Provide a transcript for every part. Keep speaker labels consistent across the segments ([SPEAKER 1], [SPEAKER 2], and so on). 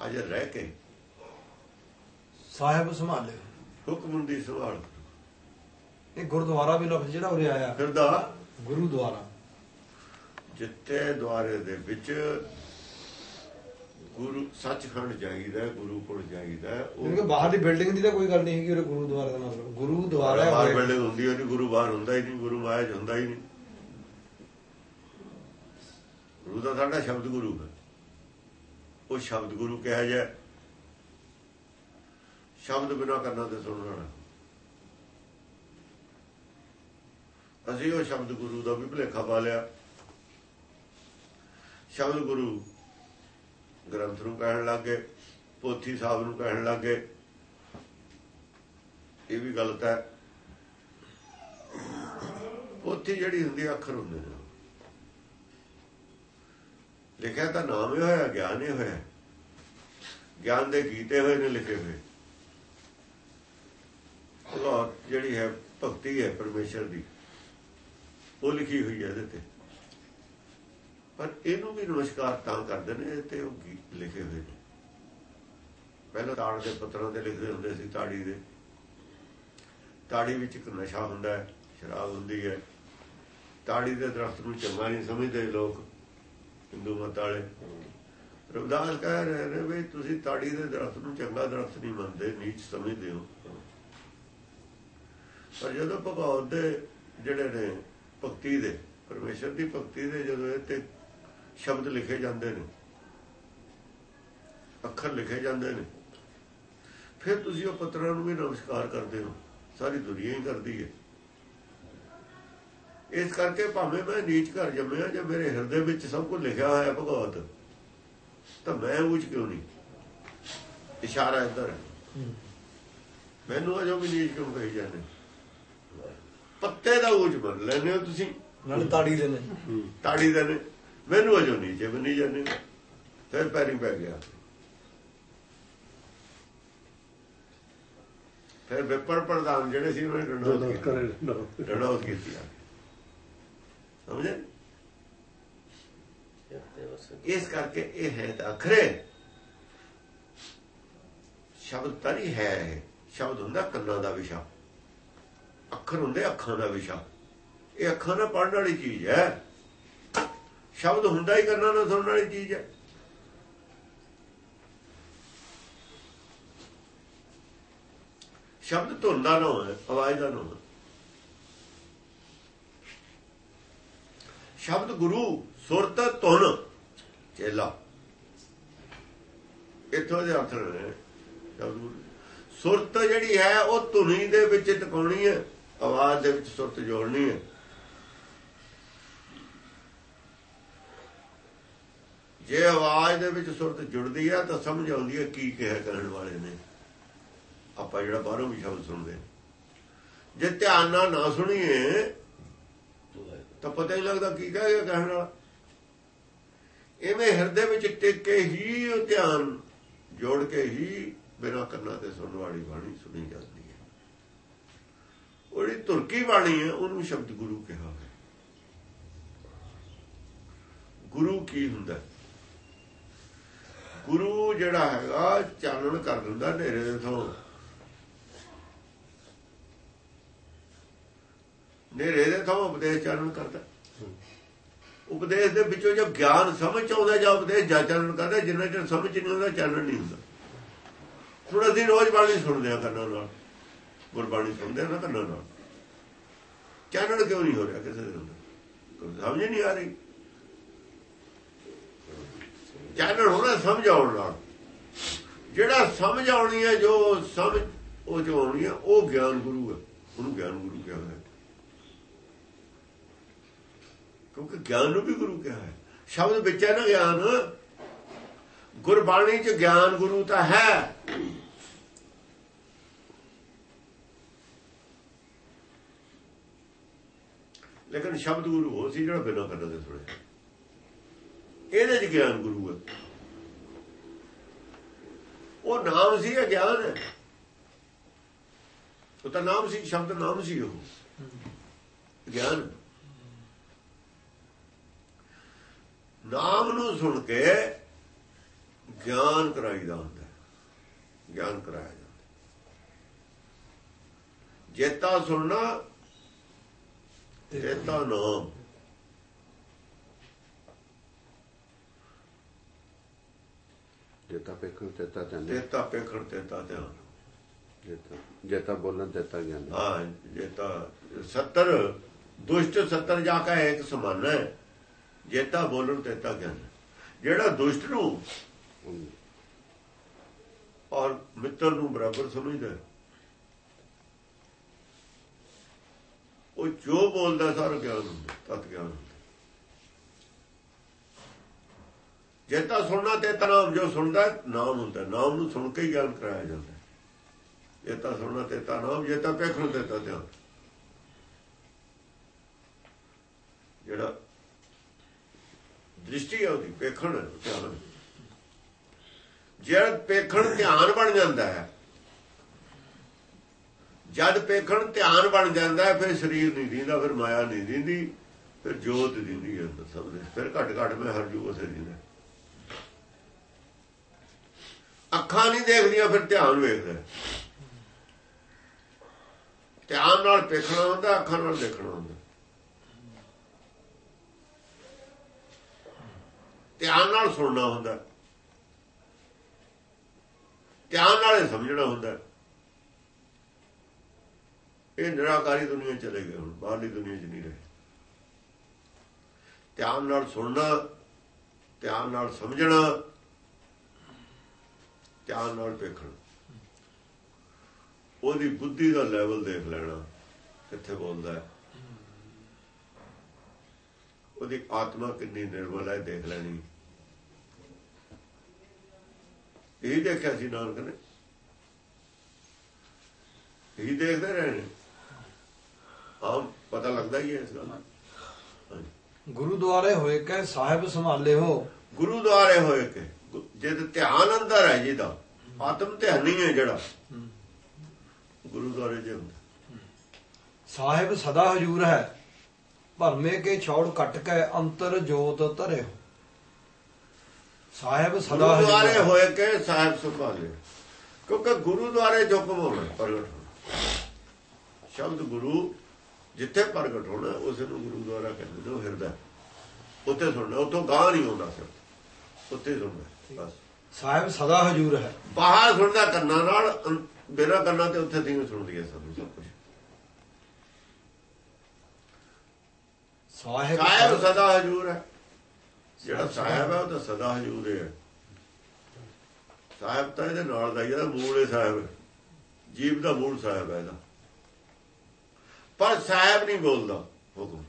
[SPEAKER 1] ਹਾਜ਼ਰ ਰਹਿ ਕੇ।
[SPEAKER 2] ਸਾਹਿਬ ਸੰਭਾਲੇ।
[SPEAKER 1] ਹੁਕਮ ਦੀ ਸੰਭਾਲ।
[SPEAKER 2] ਇਹ ਗੁਰਦੁਆਰਾ ਵੀ ਲਫ਼ਜ਼ ਜਿਹੜਾ ਉਰੇ ਆਇਆ।
[SPEAKER 1] ਫਿਰਦਾ
[SPEAKER 2] ਗੁਰੂ ਦੁਆਰਾ
[SPEAKER 1] ਜਿੱਤੇ ਦੁਆਰੇ ਦੇ ਵਿੱਚ ਗੁਰੂ ਸੱਚਖੰਡ ਜਾਈਦਾ ਗੁਰੂ ਕੋਲ ਜਾਈਦਾ
[SPEAKER 2] ਕਿਉਂਕਿ ਬਾਹਰ ਦੀ ਬਿਲਡਿੰਗ ਦੀ ਤਾਂ ਕੋਈ ਗੱਲ ਨਹੀਂ ਹੈਗੀ ਉਰੇ ਗੁਰੂ ਦੁਆਰਾ ਦਾ ਮਤਲਬ। ਗੁਰੂ ਦੁਆਰਾ
[SPEAKER 1] ਬਾਹਰ। ਬਿਲਡਿੰਗ ਹੁੰਦੀ ਹੈ ਗੁਰੂ ਬਾਹਰ ਹੁੰਦਾ ਹੀ ਨਹੀਂ ਗੁਰੂ ਮਾਇਆ 'ਚ ਹੁੰਦਾ ਹੀ ਨਹੀਂ। ਗੁਰੂ ਦਾ ਸਾਡਾ ਸ਼ਬਦ ਗੁਰੂ ਹੈ। ਉਹ ਸ਼ਬਦ ਗੁਰੂ ਕਿਹਾ ਜਾ ਸ਼ਬਦ ਬਿਨਾ ਕਰਨਾ ਤੇ ਸੁਣਨਾ ਅਸੀਂ ਉਹ ਸ਼ਬਦ ਗੁਰੂ ਦਾ ਵੀ ਭੁਲੇਖਾ ਪਾ ਲਿਆ। ਸ਼ਬਦ ਗੁਰੂ ਗ੍ਰੰਥ ਨੂੰ ਕਹਿਣ ਲੱਗੇ, ਪੋਥੀ ਸਾਹਿਬ ਨੂੰ ਕਹਿਣ ਲੱਗੇ। ਇਹ ਵੀ ਗਲਤ ਹੈ। ਪੋਥੀ ਜਿਹੜੀ ਹੁੰਦੀ ਅੱਖਰ ਹੁੰਦੇ ਨੇ। ਲਿਖਿਆ ਤਾਂ ਨਾਮ ਹੀ ਹੋਇਆ, ਗਿਆਨ ਹੀ ਹੋਇਆ। ਗਿਆਨ ਦੇ ਗੀਤੇ ਹੋਏ ਨੇ ਲਿਖੇ ਹੋਏ। ਉਹ ਜਿਹੜੀ ਹੈ, ਭਗਤੀ ਹੈ ਪਰਮੇਸ਼ਰ ਦੀ। ਉਹ ਲਿਖੀ ਹੋਈ ਹੈ ਇਹਦੇ ਤੇ। ਪਰ ਇਹਨੂੰ ਵੀ ਨਮਸਕਾਰ ਤਾਂ ਕਰਦੇ ਨੇ ਤੇ ਉਹ ਗੀਤ ਲਿਖੇ ਹੋਏ ਨੇ। ਪਹਿਲਾਂ ਤਾੜ ਦੇ ਪੱਤਰਾਂ ਤੇ ਲਿਖਦੇ ਹੁੰਦੇ ਸੀ, ਤਾੜੀ ਦੇ। ਤਾੜੀ ਵਿੱਚ ਇੱਕ ਨਸ਼ਾ ਹੁੰਦਾ ਹੈ, ਸ਼ਰਾਬ ਹੁੰਦੀ ਹੈ। ਤਾੜੀ ਦੇ ਦਰਖਤ ਨੂੰ ਚੰਗਾ ਨਹੀਂ ਸਮਝਦੇ ਲੋਕ। ਹਿੰਦੂ ਮਤ ਵਾਲੇ। ਰਵਿਦਾਸ ਕਹਿ ਰਹੇ ਨੇ ਵੀ ਤੁਸੀਂ ਤਾੜੀ ਦੇ ਦਰਖਤ ਨੂੰ ਚੰਗਾ ਦਰਖਤ ਨਹੀਂ ਮੰਨਦੇ, ਨੀਚ ਸਮਝਦੇ ਹੋ। ਪਰ ਜਦੋਂ ਭਗਵਾਨ ਦੇ ਜਿਹੜੇ ਨੇ ਭਗਤੀ ਦੇ, ਪਰਮੇਸ਼ਰ ਦੀ ਭਗਤੀ ਦੇ ਜਦੋਂ ਇਹ ਤੇ ਸ਼ਬਦ ਲਿਖੇ ਜਾਂਦੇ ਨੇ, ਅੱਖਰ ਲਿਖੇ ਜਾਂਦੇ ਨੇ, ਫਿਰ ਤੁਸੀਂ ਉਹ ਪੱਤਰਾਂ ਨੂੰ ਵੀ ਨਮਸਕਾਰ ਕਰਦੇ ਹੋ। ਸਾਰੀ ਦੁਨੀਆ ਹੀ ਕਰਦੀ ਹੈ। ਇਸ ਕਰਕੇ ਭਾਵੇਂ ਮੈਂ ਨੀਚ ਘਰ ਜੰਮਿਆ ਜੇ ਮੇਰੇ ਹਿਰਦੇ ਵਿੱਚ ਸਭ ਕੁਝ ਲਿਖਿਆ ਹੋਇਆ ਭਗਵਤ ਤਾਂ ਮੈਂ ਉੱਚ ਕਿਉਂ ਨਹੀਂ? ਇਸ਼ਾਰਾ ਇੱਧਰ ਹੈ। ਮੈਨੂੰ ਅਜੋ ਵੀ ਨੀਚ ਕਿਉਂ ਕਹੀ ਜਾਂਦੇ? ਪੱਤੇ ਦਾ ਉੱਚ ਬਣ ਲੈਨੇ ਹੋ ਤੁਸੀਂ।
[SPEAKER 2] ਨਾਲ ਤਾੜੀ ਦੇ ਨੇ।
[SPEAKER 1] ਤਾੜੀ ਦੇ ਨੇ। ਮੈਨੂੰ ਅਜੋ ਨੀਚੇ ਬੰਨੀ ਜਾਂਦੇ। ਫਿਰ ਪੈਰੀ ਪੈ ਗਿਆ। ਫਿਰ ਵਿਪਰ ਪ੍ਰਧਾਨ ਜਿਹੜੇ ਸੀ ਉਹਨਾਂ ਡੰਡੋਤ ਕੀਤੀ। ਡੰਡੋਤ ਕੀਤੀ ਆ ਸਮਝੇ ਇਸ ਕਰਕੇ ਇਹ ਹੈ ਤਾਂ ਅਖਰੇ ਸ਼ਬਦ ਤਾਂ ਨਹੀਂ ਹੈ ਇਹ। ਸ਼ਬਦ ਹੁੰਦਾ ਕੰਨਾਂ ਦਾ ਵਿਸ਼ਾ ਅੱਖਰ ਹੁੰਦੇ ਅੱਖਾਂ ਦਾ ਵਿਸ਼ਾ ਇਹ ਅੱਖਾਂ ਨਾਲ ਪੜਨ ਵਾਲੀ ਚੀਜ਼ ਹੈ ਸ਼ਬਦ ਹੁੰਦਾ ਹੀ ਕੰਨਾਂ ਨਾਲ ਸੁਣਨ ਵਾਲੀ ਚੀਜ਼ ਹੈ ਸ਼ਬਦ ਧੁਨ ਦਾ ਨਾਮ ਹੈ ਆਵਾਜ਼ ਦਾ ਨਾਮ ਹੈ ਸ਼ਬਦ ਗੁਰੂ ਸੁਰਤ ਧੁਨ ਚੇਲਾ। ਇੱਥੋਂ ਦੇ ਅਰਥ ਨੇ ਸੁਰਤ ਜਿਹੜੀ ਹੈ, ਉਹ ਧੁਨੀ ਦੇ ਵਿੱਚ ਟਿਕਾਉਣੀ ਹੈ, ਆਵਾਜ਼ ਦੇ ਵਿੱਚ ਸੁਰਤ ਜੋੜਨੀ ਹੈ। ਜੇ ਆਵਾਜ਼ ਦੇ ਵਿੱਚ ਸੁਰਤ ਜੁੜਦੀ ਹੈ, ਤਾਂ ਸਮਝ ਆਉਂਦੀ ਹੈ ਕੀ ਕਿਹਾ ਕਰਨ ਵਾਲੇ ਨੇ। ਆਪਾਂ ਜਿਹੜਾ ਬਾਹਰੋਂ ਵੀ ਸ਼ਬਦ ਸੁਣਦੇ ਜੇ ਧਿਆਨ ਨਾਲ ਨਾ ਸੁਣੀਏ ਤਾਂ ਪਤਾ ਹੀ ਲੱਗਦਾ ਕੀ ਕਹਿ ਗਿਆ ਕਹਿਣ ਵਾਲਾ। ਐਵੇਂ ਹਿਰਦੇ ਵਿੱਚ ਟਿਕ ਕੇ ਹੀ ਉਹ ਧਿਆਨ, ਜੋੜ ਕੇ ਹੀ ਬਿਨਾਂ ਕੰਨਾਂ ਤੇ ਸੁਣਨ ਵਾਲੀ ਬਾਣੀ ਸੁਣੀ ਜਾਂਦੀ ਹੈ। ਉਹ ਜਿਹੜੀ ਤੁਰਕੀ ਬਾਣੀ ਹੈ, ਉਹਨੂੰ ਸ਼ਬਦ ਗੁਰੂ ਕਿਹਾ ਹੈ ਗੁਰੂ ਕੀ ਹੁੰਦਾ? ਗੁਰੂ ਜਿਹੜਾ ਹੈਗਾ ਚਾਨਣ ਕਰ ਦਿੰਦਾ ਹਨੇਰੇ ਦੇ ਤੋਂ ਹਨੇਰੇ ਦੇ ਤੋਂ ਉਪਦੇਸ਼ ਚਾਨਣ ਕਰਦਾ। ਉਪਦੇਸ਼ ਦੇ ਵਿੱਚੋਂ ਜੋ ਗਿਆਨ ਸਮਝ ਆਉਂਦਾ ਜਾਂ ਉਪਦੇਸ਼ ਜਾਂ ਚਾਨਣ ਕਰਦਾ, ਜਿੰਨਾ ਚਿਰ ਸਮਝ ਨਹੀਂ ਆਉਂਦਾ, ਚਾਨਣ ਨਹੀਂ ਹੁੰਦਾ। ਥੋੜਾ ਅਸੀਂ ਰੋਜ਼ ਬਾਣੀ ਸੁਣਦੇ ਆ ਕੰਨਾਂ ਨਾਲ। ਗੁਰਬਾਣੀ ਸੁਣਦੇ ਆ ਨਾ ਕੰਨਾਂ ਨਾਲ। ਚਾਨਣ ਕਿਉਂ ਨਹੀਂ ਹੋ ਰਿਹਾ ਕਿਸੇ ਦੇ ਅੰਦਰ? ਸਮਝ ਨਹੀਂ ਆ ਰਹੀ। ਚਾਨਣ ਹੋਣਾ ਸਮਝ ਆਉਣ ਨਾਲ। ਜਿਹੜਾ ਸਮਝ ਆਉਣੀ ਹੈ, ਜੋ ਸਮਝ ਉਹ ਜੋ ਆਉਣੀ ਹੈ, ਉਹ ਗਿਆਨ ਗੁਰੂ ਹੈ। ਉਹਨੂੰ ਗਿਆਨ ਗੁਰੂ ਕਿਹਾ ਹੈ ਕਿਉਂਕਿ ਗਿਆਨ ਨੂੰ ਵੀ ਗੁਰੂ ਕਿਹਾ ਹੈ। ਸ਼ਬਦ ਵਿੱਚ ਹੈ ਨਾ ਗਿਆਨ। ਗੁਰਬਾਣੀ ਚ ਗਿਆਨ ਗੁਰੂ ਤਾਂ ਹੈ। ਲੇਕਿਨ ਸ਼ਬਦ ਗੁਰੂ ਉਹ ਸੀ ਜਿਹੜਾ ਬਿਨਾਂ ਕੰਨਾਂ ਦੇ ਸੁਣੇ ਇਹਦੇ ਚ ਗਿਆਨ ਗੁਰੂ ਹੈ। ਉਹ ਨਾਮ ਸੀ ਇਹ ਗਿਆਨ ਹੈ? ਉਹ ਤਾਂ ਨਾਮ ਸੀ, ਸ਼ਬਦ ਨਾਮ ਸੀ ਉਹ। ਗਿਆਨ। ਨਾਮ ਨੂੰ ਸੁਣ ਕੇ ਗਿਆਨ ਕਰਾਈਦਾ ਹੁੰਦਾ ਹੈ। ਗਿਆਨ ਕਰਾਇਆ ਜਾਂਦਾ ਜੇਤਾ ਸੁਣਨਾ ਤੇਤਾ ਨਾਮ।
[SPEAKER 3] ਜੇਤਾ ਪੇਖਣ ਤੇਤਾ ਧਿਆਨ।
[SPEAKER 1] ਤੇਤਾ ਪੇਖਣ ਤੇਤਾ ਧਿਆਨ।
[SPEAKER 3] ਜੇਤਾ ਜੇਤਾ ਬੋਲਣ ਤੇਤਾ ਗਿਆਨ।
[SPEAKER 1] ਹਾਂ ਜੇਤਾ 70 ਦੁਸ਼ਟ 70 ਜਾ ਕੇ ਇੱਕ ਸਮਾਨ ਹੈ। ਜੇਤਾ ਬੋਲਣ ਤੇਤਾ ਗਿਆਨ ਜਿਹੜਾ ਦੁਸ਼ਟ ਨੂੰ ਔਰ ਮਿੱਤਰ ਨੂੰ ਬਰਾਬਰ ਸਮਝਦਾ ਉਹ ਜੋ ਬੋਲਦਾ ਸਾਰਾ ਗਿਆਨ ਹੁੰਦਾ ਤਤ ਗਿਆਨ ਜੇਤਾ ਸੁਣਨਾ ਤੇ ਨਾਮ ਜੋ ਸੁਣਦਾ ਨਾਮ ਹੁੰਦਾ ਨਾਮ ਨੂੰ ਸੁਣ ਕੇ ਹੀ ਗਿਆਨ ਕਰਾਇਆ ਜਾਂਦਾ ਹੈ। ਜੇਤਾ ਸੁਣਨਾ ਤੇ ਤਾਂ ਨਾਮ, ਜੇਤਾ ਪੇਖਣ ਤੇ ਤਾਂ ਧਿਆਨ। ਜਿਹੜਾ ਦ੍ਰਿਸ਼ਟੀ ਹੈ ਉਹਦੀ, ਪੇਖਣ ਧਿਆਨ ਜਦ ਪੇਖਣ ਧਿਆਨ ਬਣ ਜਾਂਦਾ ਹੈ, ਜਦ ਪੇਖਣ ਧਿਆਨ ਬਣ ਜਾਂਦਾ ਹੈ, ਫਿਰ ਸਰੀਰ ਨਹੀਂ ਦਿੰਦਾ, ਫਿਰ ਮਾਇਆ ਨਹੀਂ ਦਿੰਦੀ, ਫਿਰ ਜੋਤ ਦਿੰਦੀ ਹੈ ਸਭ ਦੇ। ਫਿਰ ਘਟ ਘਟ ਮੈਂ ਹਰ ਜੂ ਉਸੇ ਦਿੰਦਾ। ਅੱਖਾਂ ਨਹੀਂ ਦੇਖਦੀਆਂ, ਫਿਰ ਧਿਆਨ ਵੇਖਦਾ ਧਿਆਨ ਨਾਲ ਪੇਖਣਾ ਹੁੰਦਾ, ਅੱਖਾਂ ਨਾਲ ਦੇਖਣਾ ਹੁੰਦਾ। ਧਿਆਨ ਨਾਲ ਸੁਣਨਾ ਹੁੰਦਾ। ਧਿਆਨ ਨਾਲ ਹੀ ਸਮਝਣਾ ਹੁੰਦਾ। ਇਹ ਨਿਰਾਕਾਰੀ ਦੁਨੀਆ ਚਲੇ ਗਏ ਹੁਣ, ਬਾਹਰਲੀ ਦੁਨੀਆ 'ਚ ਨਹੀਂ ਰਹੇ। ਧਿਆਨ ਨਾਲ ਸੁਣਨਾ, ਧਿਆਨ ਨਾਲ ਸਮਝਣਾ, ਧਿਆਨ ਨਾਲ ਵੇਖਣਾ ਉਹਦੀ ਬੁੱਧੀ ਦਾ ਲੈਵਲ ਦੇਖ ਲੈਣਾ, ਕਿੱਥੇ ਬੋਲਦਾ ਹੈ। ਉਹਦੀ ਆਤਮਾ ਕਿੰਨੀ ਨਿਰਮਲ ਹੈ ਦੇਖ ਲੈਣੀ। ਇਹ ਦੇਖਿਆ ਸੀ ਨਾਨਕ ਨੇ। ਇਹ ਦੇਖਦੇ ਰਹੇ ਨੇ। ਆਮ ਪਤਾ ਲੱਗਦਾ ਹੀ ਹੈ ਇਸ ਗੱਲ।
[SPEAKER 2] ਗੁਰੂ ਦੁਆਰੇ ਹੋਏ ਕੈ ਸਾਹਿਬ ਸੰਭਾਲੇ ਹੋ।
[SPEAKER 1] ਗੁਰੂ ਦੁਆਰੇ ਹੋਏ ਕੇ। ਜਦ ਧਿਆਨ ਅੰਦਰ ਹੈ ਜਿਹਦਾ ਆਤਮ ਧਿਆਨ ਹੈ ਜਿਹੜਾ। ਗੁਰੂ ਦੁਆਰੇ ਜੇ ਹੁੰਦਾ।
[SPEAKER 2] ਸਾਹਿਬ ਸਦਾ ਹਜੂਰ ਹੈ। ਭਰਮੇ ਕੇ ਛੌੜ ਕੱਟ ਕੇ ਅੰਤਰ ਜੋਤ ਧਰੇ ਹੋ ਸਾਹਿਬ ਸਦਾ
[SPEAKER 1] ਦੁਆਰੇ। ਹੋਏ ਕੇ ਸਾਹਿਬ ਸੰਭਾਲੇ। ਕਿਉਂਕਿ ਗੁਰੂ ਦੁਆਰੇ ਜੋ ਹੋਣਾ ਪ੍ਰਗਟ ਹੋਣਾ। ਸ਼ਬਦ ਗੁਰੂ ਜਿੱਥੇ ਪ੍ਰਗਟ ਹੋਣਾ ਉਸ ਨੂੰ ਗੁਰੂ ਦੁਆਰਾ ਕਹਿੰਦੇ ਨੇ ਉਹ ਹਿਰਦਾ ਉੱਥੇ ਸੁਣਨਾ ਉੱਥੋਂ ਗਾਹ ਨਹੀਂ ਆਉਂਦਾ ਸਿਰ ਉੱਥੇ ਸੁਣਨਾ ਬਸ।
[SPEAKER 2] ਸਾਹਿਬ ਸਦਾ ਹਜੂਰ ਹੈ।
[SPEAKER 1] ਬਾਹਰ ਸੁਣਦਾ ਕੰਨਾਂ ਨਾਲ ਬਿਨਾਂ ਕੰਨਾਂ ਤੇ ਉੱਥੇ ਦੀ ਸੁਣਦੀ ਹੈ ਸਭ ਕੁਝ
[SPEAKER 2] ਸਾਹਿਬ
[SPEAKER 1] ਸਾਹਿਬ
[SPEAKER 2] ਸਦਾ-
[SPEAKER 1] ਹਜੂਰ ਹੈ। ਜਿਹੜਾ ਸਾਹਿਬ ਹੈ ਉਹ ਤਾਂ ਸਦਾ ਹਜੂਰ ਹੈ ਸਾਹਿਬ ਤਾਂ ਇਹਦੇ ਨਾਲ ਦਾ ਇਹਦਾ ਮੂਲ ਹੈ ਸਾਹਿਬ ਜੀਵ ਦਾ ਮੂਲ ਸਾਹਿਬ ਹੈ ਇਹਦਾ। ਪਰ ਸਾਹਿਬ ਨਹੀਂ ਬੋਲਦਾ ਹੁਕਮ।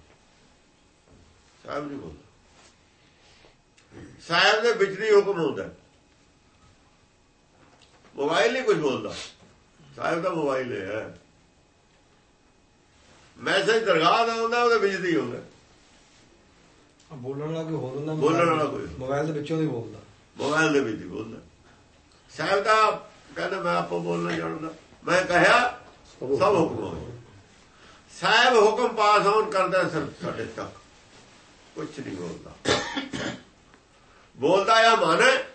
[SPEAKER 1] ਸਾਹਿਬ ਨਹੀਂ ਬੋਲਦਾ। ਸਾਹਿਬ ਦੇ ਵਿੱਚ ਨਹੀਂ ਹੁਕਮ ਹੁੰਦਾ। ਮੋਬਾਈਲ ਨਹੀਂ ਕੁਝ ਬੋਲਦਾ। ਸਾਹਿਬ ਦਾ ਮੋਬਾਈਲ ਹੈ। ਮੈਸੇਜ ਦਰਗਾਹ ਦਾ ਆਉਂਦਾ ਉਹਦੇ ਵਿੱਚ ਦੀ ਹੁੰਦਾ।
[SPEAKER 2] ਬੋਲਣ ਵਾਲਾ ਕੋਈ ਹੋਰ ਹੁੰਦਾ?
[SPEAKER 1] ਬੋਲਣ ਵਾਲਾ ਕੋਈ।
[SPEAKER 2] ਮੋਬਾਈਲ ਦੇ ਵਿੱਚੋਂ ਦੀ ਬੋਲਦਾ।
[SPEAKER 1] ਮੋਬਾਈਲ ਦੇ ਵਿੱਚ ਹੀ ਬੋਲਦਾ। ਸਾਹਿਬ ਦਾ ਕਹਿੰਦਾ ਮੈਂ ਆਪੋ ਬੋਲਣਾ ਜਾਣਦਾ। ਮੈਂ ਕਹਿਆ ਸਭ ਹੁਕਮ ਹੋਏ। ਸਾਹਿਬ ਹੁਕਮ ਪਾਸ ਹੋਣ ਕਰਦਾ ਸਿਰਫ ਸਾਡੇ ਤੱਕ। ਕੁਝ ਨਹੀਂ ਬੋਲਦਾ। ਬੋਲਦਾ ਆ ਮਨ। ਹੈ